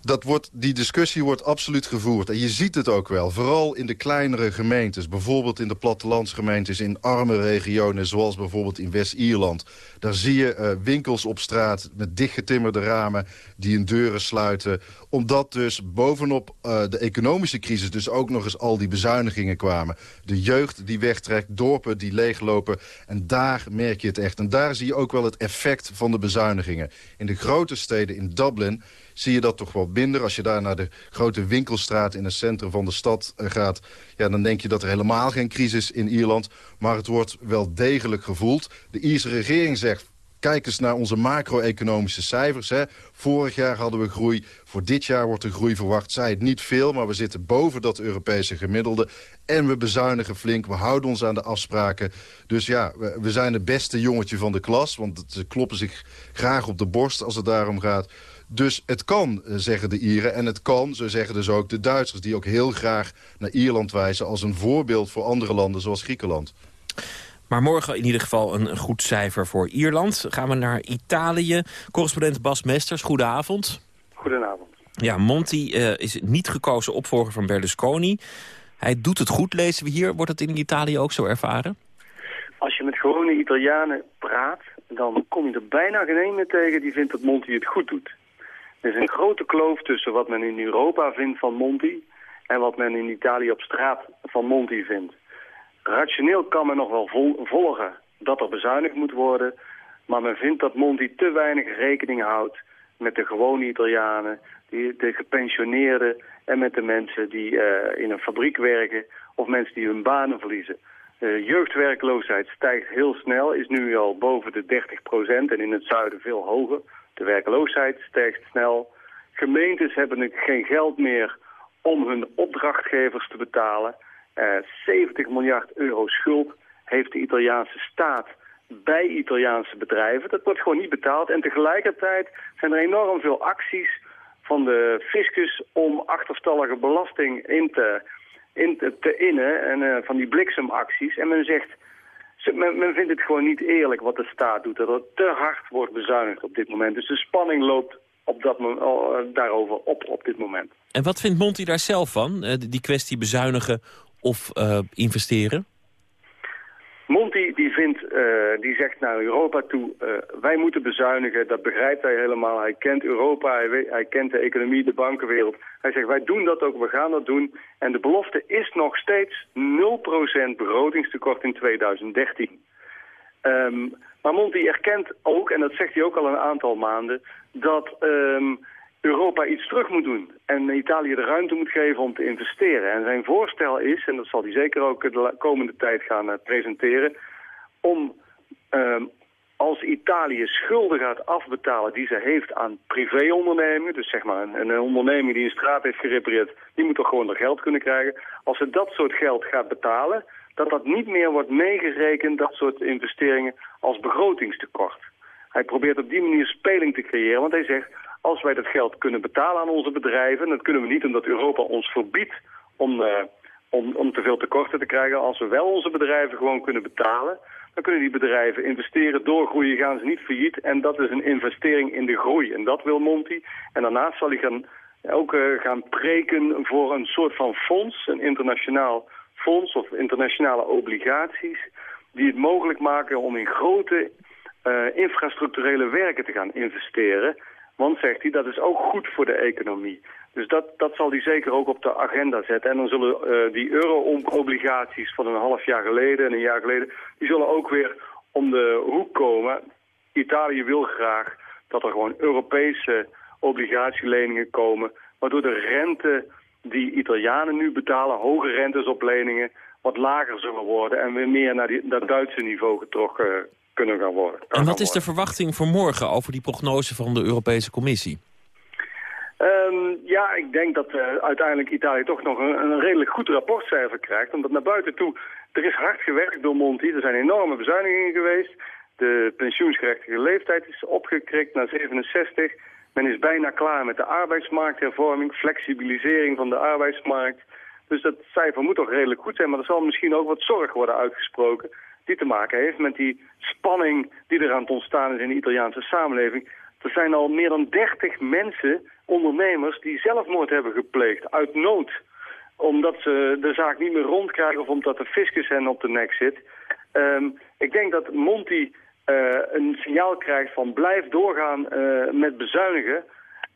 Dat wordt, die discussie wordt absoluut gevoerd. En je ziet het ook wel, vooral in de kleinere gemeentes. Bijvoorbeeld in de plattelandsgemeentes in arme regionen... zoals bijvoorbeeld in West-Ierland. Daar zie je eh, winkels op straat met dichtgetimmerde ramen... die hun deuren sluiten. Omdat dus bovenop eh, de economische crisis... dus ook nog eens al die bezuinigingen kwamen. De jeugd die wegtrekt, dorpen die leeglopen. En daar merk je het echt. En daar zie je ook wel het effect van de bezuinigingen. In de grote steden, in Dublin zie je dat toch wel minder. Als je daar naar de grote winkelstraat in het centrum van de stad eh, gaat... Ja, dan denk je dat er helemaal geen crisis in Ierland... maar het wordt wel degelijk gevoeld. De Ierse regering zegt... Kijk eens naar onze macro-economische cijfers. Hè. Vorig jaar hadden we groei. Voor dit jaar wordt de groei verwacht. Zij het niet veel, maar we zitten boven dat Europese gemiddelde. En we bezuinigen flink. We houden ons aan de afspraken. Dus ja, we, we zijn het beste jongetje van de klas. Want ze kloppen zich graag op de borst als het daarom gaat. Dus het kan, eh, zeggen de Ieren. En het kan, zo zeggen dus ook de Duitsers... die ook heel graag naar Ierland wijzen... als een voorbeeld voor andere landen zoals Griekenland. Maar morgen in ieder geval een goed cijfer voor Ierland. Gaan we naar Italië. Correspondent Bas Mesters, goedenavond. Goedenavond. Ja, Monti eh, is niet gekozen opvolger van Berlusconi. Hij doet het goed, lezen we hier. Wordt het in Italië ook zo ervaren? Als je met gewone Italianen praat, dan kom je er bijna geen een meer tegen die vindt dat Monti het goed doet. Er is een grote kloof tussen wat men in Europa vindt van Monti en wat men in Italië op straat van Monti vindt. Rationeel kan men nog wel vol- volgen dat er bezuinigd moet worden, maar men vindt dat Monti te weinig rekening houdt met de gewone Italianen, die, de gepensioneerden en met de mensen die eh, in een fabriek werken of mensen die hun banen verliezen. De jeugdwerkloosheid stijgt heel snel, is nu al boven de 30% en in het zuiden veel hoger. De werkloosheid stijgt snel. Gemeentes hebben geen geld meer om hun opdrachtgevers te betalen. Eh, 70 miljard euro schuld heeft de Italiaanse staat bij Italiaanse bedrijven. Dat wordt gewoon niet betaald. En tegelijkertijd zijn er enorm veel acties van de fiscus om achterstallige belasting in te, in te, innen. En eh, van die bliksemacties. En men zegt, ze- men, men vindt het gewoon niet eerlijk wat de staat doet. Dat er te hard wordt bezuinigd op dit moment. Dus de spanning loopt op dat, eh, daarover op op dit moment. En wat vindt Monti daar zelf van? eh, die kwestie bezuinigen of eh, investeren? Die vindt, eh, die zegt naar Europa toe, eh, wij moeten bezuinigen, dat begrijpt hij helemaal. Hij kent Europa, hij, weet- hij kent de economie, de bankenwereld. Hij zegt, wij doen dat ook, we gaan dat doen. En de belofte is nog steeds 0% begrotingstekort in 2013. Ehm, maar Monti erkent ook, en dat zegt hij ook al een aantal maanden, dat ehm, Europa iets terug moet doen. En Italië de ruimte moet geven om te investeren. En zijn voorstel is, en dat zal hij zeker ook de komende tijd gaan eh, presenteren, om ehm, als Italië schulden gaat afbetalen die ze heeft aan privéondernemingen, dus zeg maar een, een onderneming die een straat heeft gerepareerd, die moet toch gewoon er geld kunnen krijgen. Als ze dat soort geld gaat betalen, dat dat niet meer wordt meegerekend, dat soort investeringen, als begrotingstekort. Hij probeert op die manier speling te creëren, want hij zegt, als wij dat geld kunnen betalen aan onze bedrijven, en dat kunnen we niet omdat Europa ons verbiedt om, eh, om, om te veel tekorten te krijgen. Als we wel onze bedrijven gewoon kunnen betalen, dan kunnen die bedrijven investeren, doorgroeien, gaan ze niet failliet. En dat is een investering in de groei. En dat wil Monti. En daarnaast zal hij gaan, ook eh, gaan preken voor een soort van fonds, een internationaal fonds of internationale obligaties, die het mogelijk maken om in grote eh, infrastructurele werken te gaan investeren. Want, zegt hij, dat is ook goed voor de economie. Dus dat, dat zal hij zeker ook op de agenda zetten. En dan zullen eh, die euro-obligaties van een half jaar geleden en een jaar geleden... die zullen ook weer om de hoek komen. Italië wil graag dat er gewoon Europese obligatieleningen komen... waardoor de rente die Italianen nu betalen, hoge rentes op leningen... wat lager zullen worden en weer meer naar die, dat Duitse niveau getrokken kunnen gaan worden. En wat is de verwachting voor morgen over die prognose van de Europese Commissie? Ehm, ja, ik denk dat eh, uiteindelijk Italië toch nog een, een redelijk goed rapportcijfer krijgt. Omdat naar buiten toe, er is hard gewerkt door Monti. Er zijn enorme bezuinigingen geweest. De pensioensgerechtige leeftijd is opgekrikt naar 67. Men is bijna klaar met de arbeidsmarkthervorming, flexibilisering van de arbeidsmarkt. Dus dat cijfer moet toch redelijk goed zijn. Maar er zal misschien ook wat zorg worden uitgesproken die te maken heeft met die spanning die er aan het ontstaan is in de Italiaanse samenleving. Er zijn al meer dan 30 mensen, ondernemers, die zelfmoord hebben gepleegd uit nood. Omdat ze de zaak niet meer rondkrijgen of omdat de fiscus hen op de nek zit. Ehm, ik denk dat Monti eh, een signaal krijgt van blijf doorgaan eh, met bezuinigen.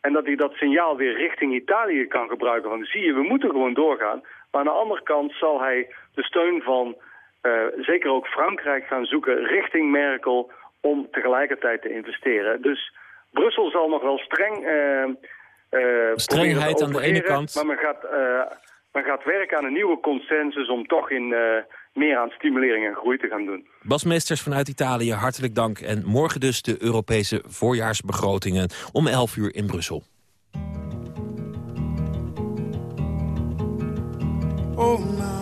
En dat hij dat signaal weer richting Italië kan gebruiken. Van zie je, we moeten gewoon doorgaan. Maar aan de andere kant zal hij de steun van zeker ook Frankrijk gaan zoeken richting Merkel om tegelijkertijd te investeren. Dus Brussel zal nog wel streng... eh, eh, Strengheid aan de ene kant. Maar men gaat, eh, men gaat werken aan een nieuwe consensus om toch in, eh, meer aan stimulering en groei te gaan doen. Bas Meesters vanuit Italië, hartelijk dank. En morgen dus de Europese voorjaarsbegrotingen om 11 uur in Brussel. Oh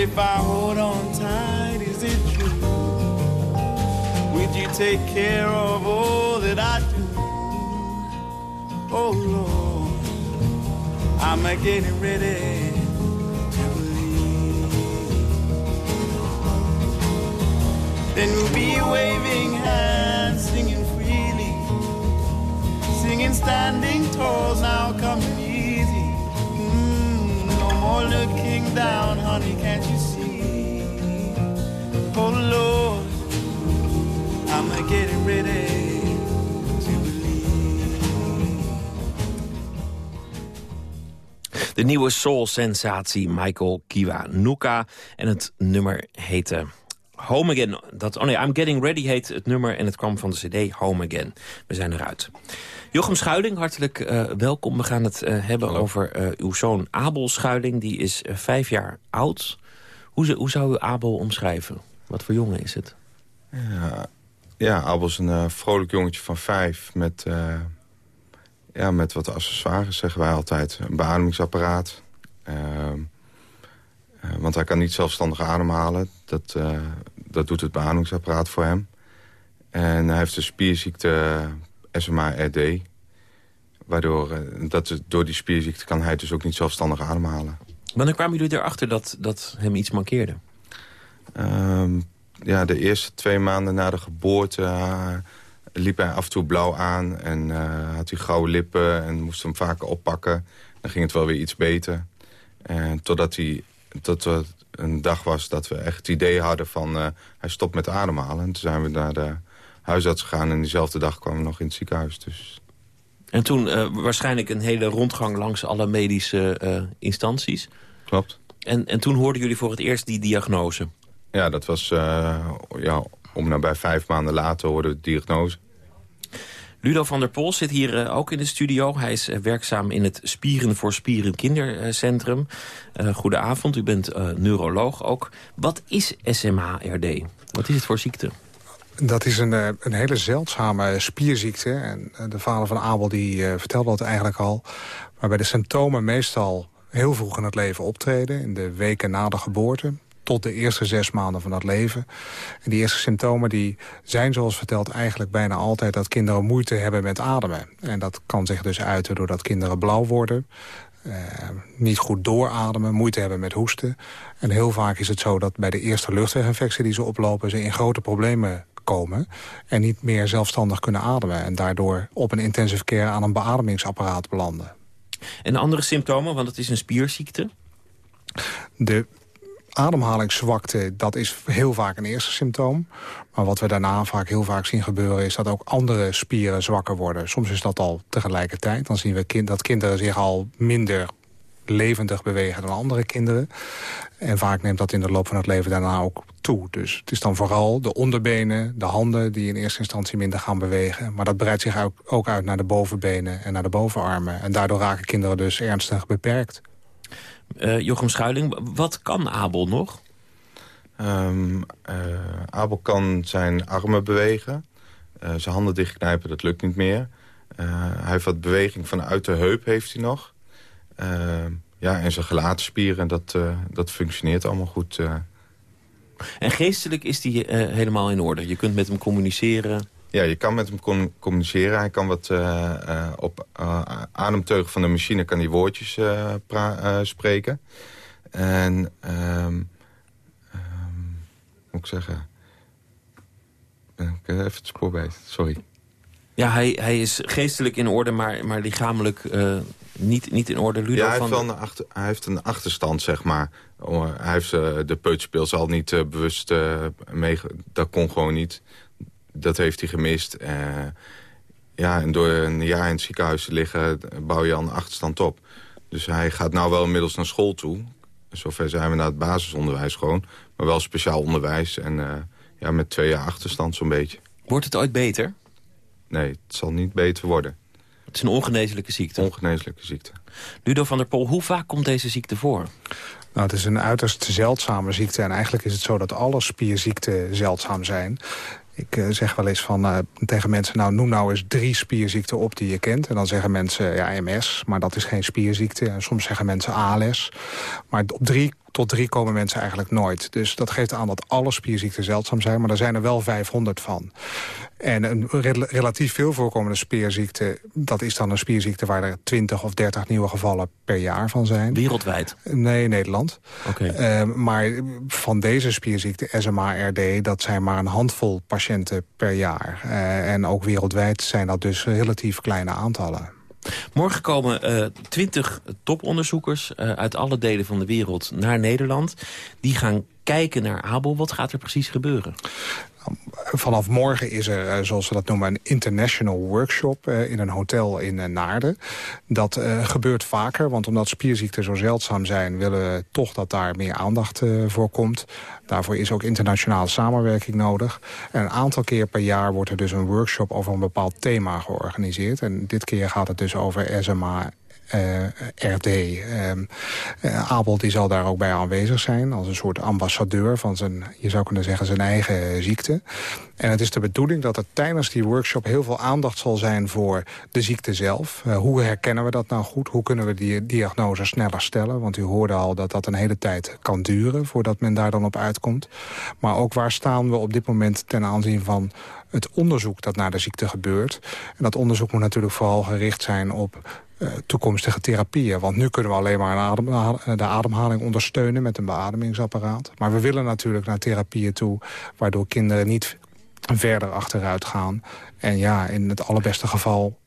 if I hold on tight, is it true? Would you take care of all that I do? Oh Lord, I'm a getting ready. Then we'll be waving hands, singing freely, singing standing tall, now coming easy. Mm, no more looking down, honey, can't you see? Oh. I'm getting ready De nieuwe soul-sensatie Michael Kiwanuka. En het nummer heette Home Again. Dat, oh nee, I'm Getting Ready heet het nummer en het kwam van de cd Home Again. We zijn eruit. Jochem Schuiling, hartelijk eh, welkom. We gaan het eh, hebben over eh, uw zoon Abel Schuiling. Die is vijf jaar oud. Hoe, hoe zou u Abel omschrijven? Wat voor jongen is het? Ja, ja Abel is een vrolijk jongetje van vijf met, ja, met wat accessoires, zeggen wij altijd. Een beademingsapparaat. Ehm, eh, want hij kan niet zelfstandig ademhalen. Dat, dat doet het beademingsapparaat voor hem. En hij heeft een spierziekte SMA-RD. Waardoor eh, dat, door die spierziekte kan hij dus ook niet zelfstandig ademhalen. Wanneer kwamen jullie erachter dat, dat hem iets mankeerde? Ehm, ja, de eerste twee maanden na de geboorte eh, liep hij af en toe blauw aan. En eh, had hij gouden lippen en moest hem vaker oppakken. Dan ging het wel weer iets beter. En totdat hij tot een dag was dat we echt het idee hadden van... hij stopt met ademhalen. En toen zijn we naar de huisarts gegaan... en diezelfde dag kwamen we nog in het ziekenhuis. Dus En toen eh, waarschijnlijk een hele rondgang langs alle medische eh, instanties. Klopt. En, en toen hoorden jullie voor het eerst die diagnose. ja, dat was eh, ja, om nabij vijf maanden later hoorden we de diagnose. Ludo van der Pol zit hier ook in de studio. Hij is werkzaam in het Spieren voor Spieren Kindercentrum. Uh, goedenavond, u bent neuroloog ook. Wat is SMA-RD? Wat is het voor ziekte? Dat is een, eh, een hele zeldzame spierziekte. En eh, de vader van Abel die, eh, vertelde dat eigenlijk al. Waarbij de symptomen meestal heel vroeg in het leven optreden. In de weken na de geboorte. Tot de eerste zes maanden van dat leven. En die eerste symptomen die zijn zoals verteld eigenlijk bijna altijd... dat kinderen moeite hebben met ademen. En dat kan zich dus uiten doordat kinderen blauw worden... niet goed doorademen, moeite hebben met hoesten. En heel vaak is het zo dat bij de eerste luchtweginfectie die ze oplopen... ze in grote problemen komen en niet meer zelfstandig kunnen ademen. En daardoor op een intensive care aan een beademingsapparaat belanden. En andere symptomen, want het is een spierziekte? De ademhalingszwakte, dat is heel vaak een eerste symptoom. Maar wat we daarna vaak heel vaak zien gebeuren... is dat ook andere spieren zwakker worden. Soms is dat al tegelijkertijd. Dan zien we kind, dat kinderen zich al minder levendig bewegen dan andere kinderen. En vaak neemt dat in de loop van het leven daarna ook toe. Dus het is dan vooral de onderbenen, de handen... die in eerste instantie minder gaan bewegen. Maar dat breidt zich ook- ook uit naar de bovenbenen en naar de bovenarmen. En daardoor raken kinderen dus ernstig beperkt. Eh, Jochem Schuiling, wat kan Abel nog? Ehm, eh, Abel kan zijn armen bewegen. Eh, zijn handen dichtknijpen, dat lukt niet meer. Eh, hij heeft wat beweging vanuit de heup, heeft hij nog. Ehm, ja, en zijn gelatenspieren, dat, eh, dat functioneert allemaal goed. eh. En geestelijk is die eh, helemaal in orde. Je kunt met hem communiceren. Ja, je kan met hem com- communiceren. Hij kan wat op ademteugen van de machine kan hij woordjes spreken. En, ehm ehm, moet ik zeggen... Ben ik even het spoor bij, sorry. Ja, hij, hij is geestelijk in orde, maar, maar lichamelijk niet, niet in orde. Ludo ja, hij, van heeft wel een achter, hij heeft een achterstand, zeg maar. Oh, hij heeft eh, de peuterspils al niet eh, bewust uh, mee... Dat kon gewoon niet. Dat heeft hij gemist. Eh, ja, en door een jaar in het ziekenhuis te liggen... bouw je al een achterstand op. Dus hij gaat nou wel inmiddels naar school toe. Zover zijn we naar het basisonderwijs gewoon. Maar wel speciaal onderwijs. En ja, met twee jaar achterstand zo'n beetje. Wordt het ooit beter? Nee, het zal niet beter worden. Het is een ongeneeslijke ziekte. Ongeneeslijke ziekte. Ludo van der Pol, hoe vaak komt deze ziekte voor? Nou, het is een uiterst zeldzame ziekte. En eigenlijk is het zo dat alle spierziekten zeldzaam zijn. Ik uh, zeg wel eens van, uh, tegen mensen, nou noem nou eens drie spierziekten op die je kent. En dan zeggen mensen, ja, MS, maar dat is geen spierziekte. En soms zeggen mensen ALS. Maar op drie tot drie komen mensen eigenlijk nooit. Dus dat geeft aan dat alle spierziekten zeldzaam zijn. Maar er zijn er wel 500 van. En een re relatief veel voorkomende spierziekte... dat is dan een spierziekte waar er 20 of 30 nieuwe gevallen per jaar van zijn. Wereldwijd? Nee, Nederland. Oké. Okay. Uh, maar van deze spierziekte, SMA-RD... dat zijn maar een handvol patiënten per jaar. Uh, en ook wereldwijd zijn dat dus relatief kleine aantallen. Morgen komen twintig uh, toponderzoekers uh, uit alle delen van de wereld naar Nederland. Die gaan kijken naar Abel. Wat gaat er precies gebeuren? Vanaf morgen is er, uh, zoals we dat noemen, een international workshop in een hotel in Naarden. Dat gebeurt vaker, want omdat spierziekten zo zeldzaam zijn... willen we toch dat daar meer aandacht voor komt. Daarvoor is ook internationale samenwerking nodig. En een aantal keer per jaar wordt er dus een workshop over een bepaald thema georganiseerd. En dit keer gaat het dus over SMA RD. Uh, uh, Abel die zal daar ook bij aanwezig zijn als een soort ambassadeur van zijn, je zou kunnen zeggen, zijn eigen ziekte. En het is de bedoeling dat er tijdens die workshop heel veel aandacht zal zijn voor de ziekte zelf. Hoe herkennen we dat nou goed? Hoe kunnen we die diagnose sneller stellen? Want u hoorde al dat dat een hele tijd kan duren voordat men daar dan op uitkomt. Maar ook waar staan we op dit moment ten aanzien van het onderzoek dat naar de ziekte gebeurt. En dat onderzoek moet natuurlijk vooral gericht zijn op toekomstige therapieën. Want nu kunnen we alleen maar adem, de ademhaling ondersteunen met een beademingsapparaat. Maar we willen natuurlijk naar therapieën toe waardoor kinderen niet verder achteruit gaan. En ja, in het allerbeste geval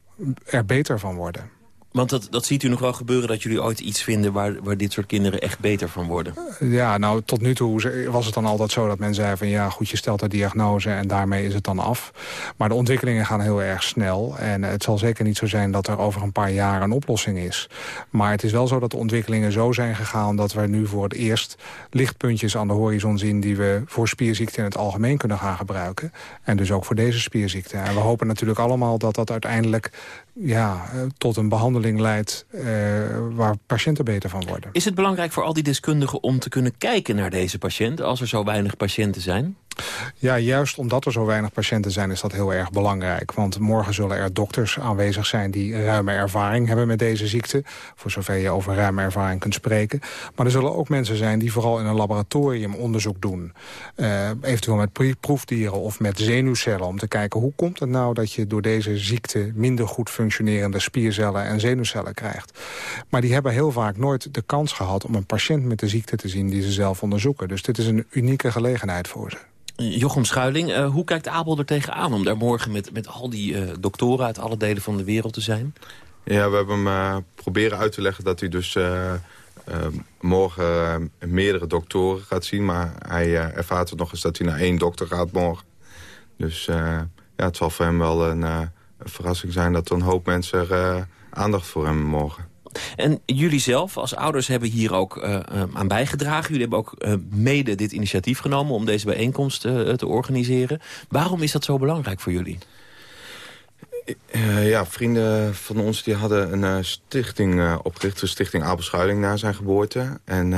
er beter van worden. Want dat, dat ziet u nog wel gebeuren dat jullie ooit iets vinden... waar, waar dit soort kinderen echt beter van worden? Ja, nou, tot nu toe was het dan altijd zo dat men zei van... ja, goed, je stelt een diagnose en daarmee is het dan af. Maar de ontwikkelingen gaan heel erg snel. En het zal zeker niet zo zijn dat er over een paar jaar een oplossing is. Maar het is wel zo dat de ontwikkelingen zo zijn gegaan... dat we nu voor het eerst lichtpuntjes aan de horizon zien... die we voor spierziekten in het algemeen kunnen gaan gebruiken. En dus ook voor deze spierziekte. En we hopen natuurlijk allemaal dat dat uiteindelijk ja, eh, tot een behandeling leidt... eh, waar patiënten beter van worden. Is het belangrijk voor al die deskundigen om te kunnen kijken naar deze patiënt... als er zo weinig patiënten zijn? Ja, juist omdat er zo weinig patiënten zijn is dat heel erg belangrijk. Want morgen zullen er dokters aanwezig zijn die ruime ervaring hebben met deze ziekte. Voor zover je over ruime ervaring kunt spreken. Maar er zullen ook mensen zijn die vooral in een laboratorium onderzoek doen. Eh, eventueel met proefdieren of met zenuwcellen. Om te kijken hoe komt het nou dat je door deze ziekte minder goed functionerende spiercellen en zenuwcellen krijgt. Maar die hebben heel vaak nooit de kans gehad om een patiënt met de ziekte te zien die ze zelf onderzoeken. Dus dit is een unieke gelegenheid voor ze. Jochem Schuiling, eh, hoe kijkt Abel er tegenaan... om daar morgen met, met al die eh, doktoren uit alle delen van de wereld te zijn? Ja, we hebben hem eh, proberen uit te leggen dat hij dus morgen meerdere doktoren gaat zien. Maar hij ervaart het nog eens dat hij naar één dokter gaat morgen. Dus ja, het zal voor hem wel een, verrassing zijn dat er een hoop mensen aandacht voor hem morgen. En jullie zelf als ouders hebben hier ook eh, eh, aan bijgedragen. Jullie hebben ook eh, mede dit initiatief genomen om deze bijeenkomst eh, te organiseren. Waarom is dat zo belangrijk voor jullie? Ja, vrienden van ons die hadden een stichting opgericht. De stichting Abel Schuiling na zijn geboorte. En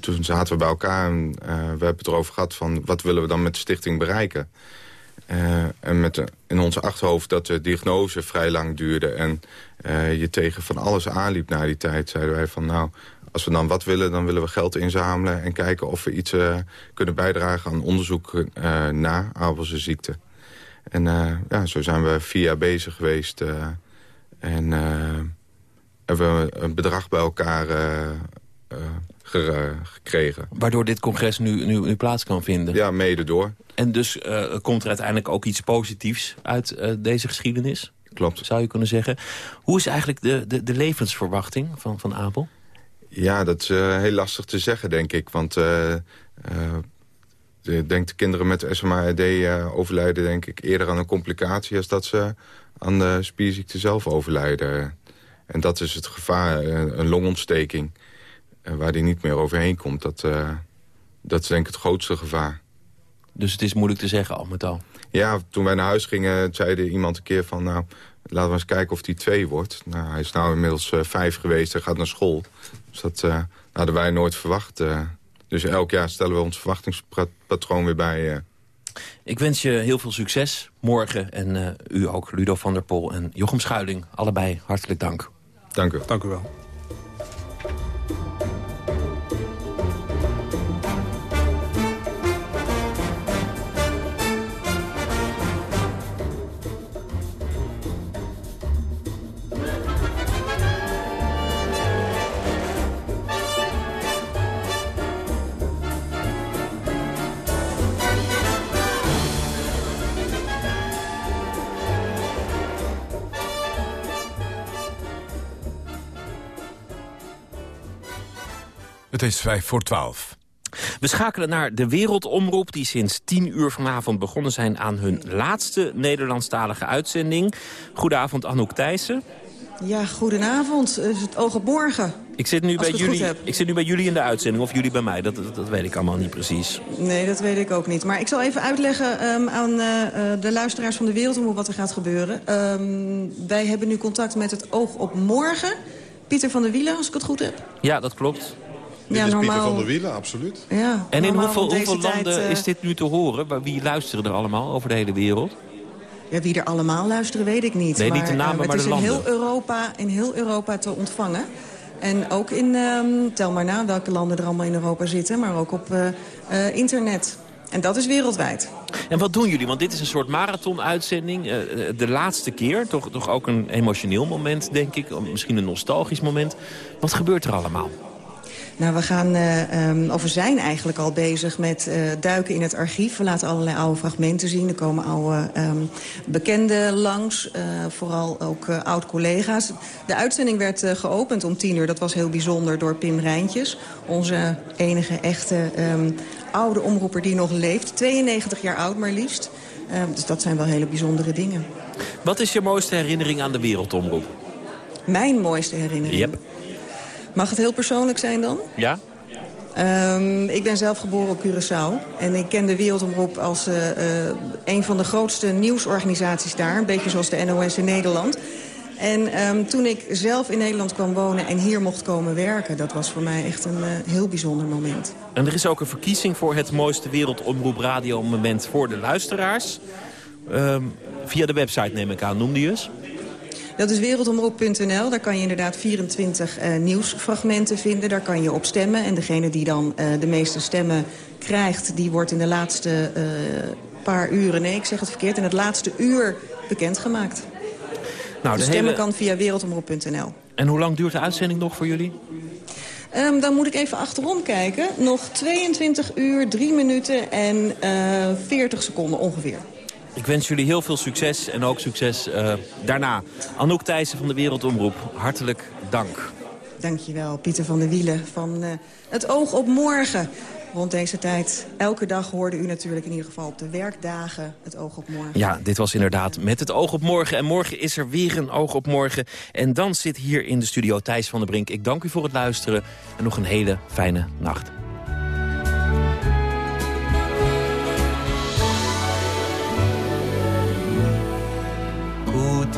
toen zaten we bij elkaar en we hebben het erover gehad van... wat willen we dan met de stichting bereiken? Eh, en met in ons achterhoofd dat de diagnose vrij lang duurde... en eh, je tegen van alles aanliep na die tijd, zeiden wij van... nou, als we dan wat willen, dan willen we geld inzamelen... en kijken of we iets eh, kunnen bijdragen aan onderzoek eh naar Abelse ziekte. En ja, zo zijn we vier jaar bezig geweest. en hebben we een bedrag bij elkaar gekregen. Waardoor dit congres nu, nu, nu plaats kan vinden. Ja, mede door. En dus eh, komt er uiteindelijk ook iets positiefs uit eh, deze geschiedenis? Klopt. Zou je kunnen zeggen. Hoe is eigenlijk de, de, de levensverwachting van, van Abel? Ja, dat is eh, heel lastig te zeggen, denk ik. Want de, denk de kinderen met SMAD eh overlijden denk ik eerder aan een complicatie... als dat ze aan de spierziekte zelf overlijden. En dat is het gevaar, een longontsteking... waar die niet meer overheen komt. Dat, eh, dat is denk ik het grootste gevaar. Dus het is moeilijk te zeggen al met al. Ja, toen wij naar huis gingen, zeide iemand een keer van... nou, laten we eens kijken of hij twee wordt. Nou, hij is nou inmiddels eh, vijf geweest en gaat naar school. Dus dat eh, hadden wij nooit verwacht. eh. dus elk jaar stellen we ons verwachtingspatroon weer bij. eh. Ik wens je heel veel succes morgen. En eh, u ook, Ludo van der Pol en Jochem Schuiling. Allebei hartelijk dank. Dank u. Dank u wel. Het is vijf voor twaalf. We schakelen naar de Wereldomroep... die sinds 10 uur vanavond begonnen zijn aan hun laatste Nederlandstalige uitzending. Goedenavond, Anouk Thijssen. Ja, goedenavond. Het is het oog op morgen. Ik zit, nu bij jullie, ik zit nu bij jullie in de uitzending, of jullie bij mij. Dat, dat, dat weet ik allemaal niet precies. Nee, dat weet ik ook niet. Maar ik zal even uitleggen ehm, aan eh, eh, de luisteraars van de Wereldomroep wat er gaat gebeuren. Ehm, wij hebben nu contact met het oog op morgen. Pieter van der Wielen, als ik het goed heb. Ja, dat klopt. Ja, normaal... Wielen, absoluut. Ja, En in hoeveel, landen tijd, eh, is dit nu te horen? Wie luisteren er allemaal over de hele wereld? Ja, wie er allemaal luisteren, weet ik niet. Nee, maar, niet de namen, eh, maar het is de in heel, landen. Europa, in heel Europa te ontvangen. En ook in, ehm, tel maar na welke landen er allemaal in Europa zitten... maar ook op eh, eh, internet. En dat is wereldwijd. En wat doen jullie? Want dit is een soort marathon-uitzending. de laatste keer. Toch, toch ook een emotioneel moment, denk ik. Misschien een nostalgisch moment. Wat gebeurt er allemaal? Nou, we gaan, uh, um, of we zijn eigenlijk al bezig met uh, duiken in het archief. We laten allerlei oude fragmenten zien. Er komen oude um, bekenden langs, uh, vooral ook oud-collega's. De uitzending werd geopend om tien uur. Dat was heel bijzonder door Pim Rijntjes. Onze enige echte um, oude omroeper die nog leeft. 92 jaar oud maar liefst. dus dat zijn wel hele bijzondere dingen. Wat is je mooiste herinnering aan de wereldomroep? Mijn mooiste herinnering? Yep. Mag het heel persoonlijk zijn dan? Ja. Um, ik ben zelf geboren op Curaçao. En ik ken de Wereldomroep als uh, uh, een van de grootste nieuwsorganisaties daar. Een beetje zoals de NOS in Nederland. En um, toen ik zelf in Nederland kwam wonen en hier mocht komen werken... dat was voor mij echt een uh, heel bijzonder moment. En er is ook een verkiezing voor het mooiste Wereldomroep Radio moment voor de luisteraars. Um, via de website neem ik aan, noemde je eens? Dat is wereldomroep.nl. Daar kan je inderdaad 24 uh, nieuwsfragmenten vinden. Daar kan je op stemmen. En degene die dan uh, de meeste stemmen krijgt... die wordt in de laatste uh, paar uren... nee, ik zeg het verkeerd... in het laatste uur bekendgemaakt. Nou, de, de stemmen hele... kan via wereldomroep.nl. En hoe lang duurt de uitzending nog voor jullie? Um, dan moet ik even achterom kijken. Nog 22 uur, 3 minuten en 40 seconden ongeveer. Ik wens jullie heel veel succes en ook succes uh, daarna. Anouk Thijssen van de Wereldomroep, hartelijk dank. Dankjewel, Pieter van der Wielen van uh, Het Oog op Morgen. Rond deze tijd, elke dag hoorde u natuurlijk in ieder geval op de werkdagen het oog op morgen. Ja, dit was inderdaad met het oog op morgen. En morgen is er weer een oog op morgen. En dan zit hier in de studio Thijs van der Brink. Ik dank u voor het luisteren en nog een hele fijne nacht.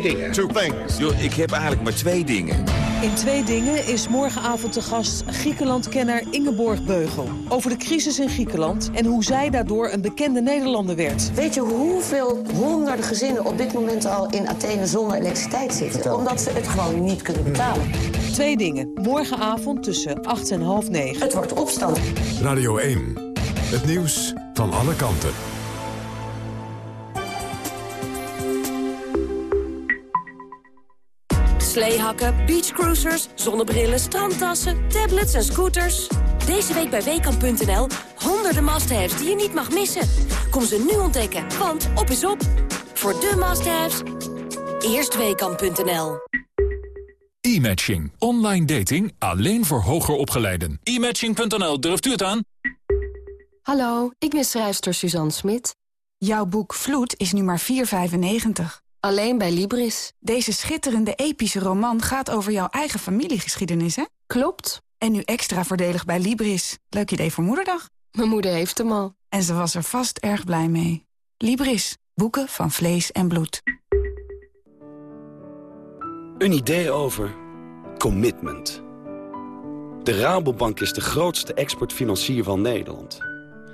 Twee dingen. Two things. Yo, ik heb eigenlijk maar twee dingen. In Twee Dingen is morgenavond te gast Griekenland-kenner Ingeborg Beugel. Over de crisis in Griekenland en hoe zij daardoor een bekende Nederlander werd. Weet je hoeveel honderden gezinnen op dit moment al in Athene zonder elektriciteit zitten? Vertel. Omdat ze het gewoon niet kunnen betalen. Twee Dingen, morgenavond tussen 8 en half 9. Het wordt opstand. Radio 1, het nieuws van alle kanten. Sleehakken, beachcruisers, zonnebrillen, strandtassen, tablets en scooters. Deze week bij Weekamp.nl honderden must-haves die je niet mag missen. Kom ze nu ontdekken, want op is op. Voor de must-haves, eerst Weekamp.nl. E-matching. Online dating alleen voor hoger opgeleiden. E-matching.nl, durft u het aan? Hallo, ik ben schrijfster Suzanne Smit. Jouw boek Vloed is nu maar 4,95. Alleen bij Libris. Deze schitterende epische roman gaat over jouw eigen familiegeschiedenis, hè? Klopt. En nu extra voordelig bij Libris. Leuk idee voor moederdag. Mijn moeder heeft hem al. En ze was er vast erg blij mee. Libris. Boeken van vlees en bloed. Een idee over commitment. De Rabobank is de grootste exportfinancier van Nederland.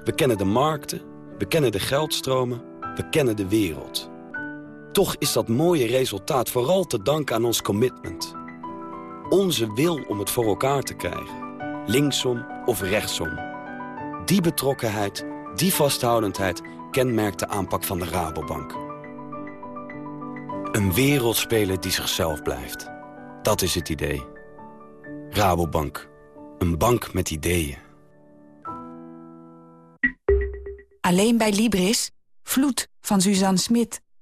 We kennen de markten, we kennen de geldstromen, we kennen de wereld. Toch is dat mooie resultaat vooral te danken aan ons commitment. Onze wil om het voor elkaar te krijgen. Linksom of rechtsom. Die betrokkenheid, die vasthoudendheid kenmerkt de aanpak van de Rabobank. Een wereldspeler die zichzelf blijft. Dat is het idee. Rabobank. Een bank met ideeën. Alleen bij Libris. Vloed van Suzanne Smit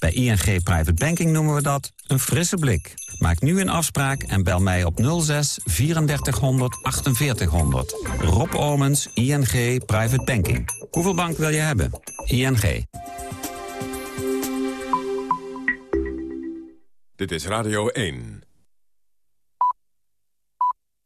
Bij ING Private Banking noemen we dat een frisse blik. Maak nu een afspraak en bel mij op 06 3400 4800. Rob Omens, ING Private Banking. Hoeveel bank wil je hebben? ING. Dit is Radio 1.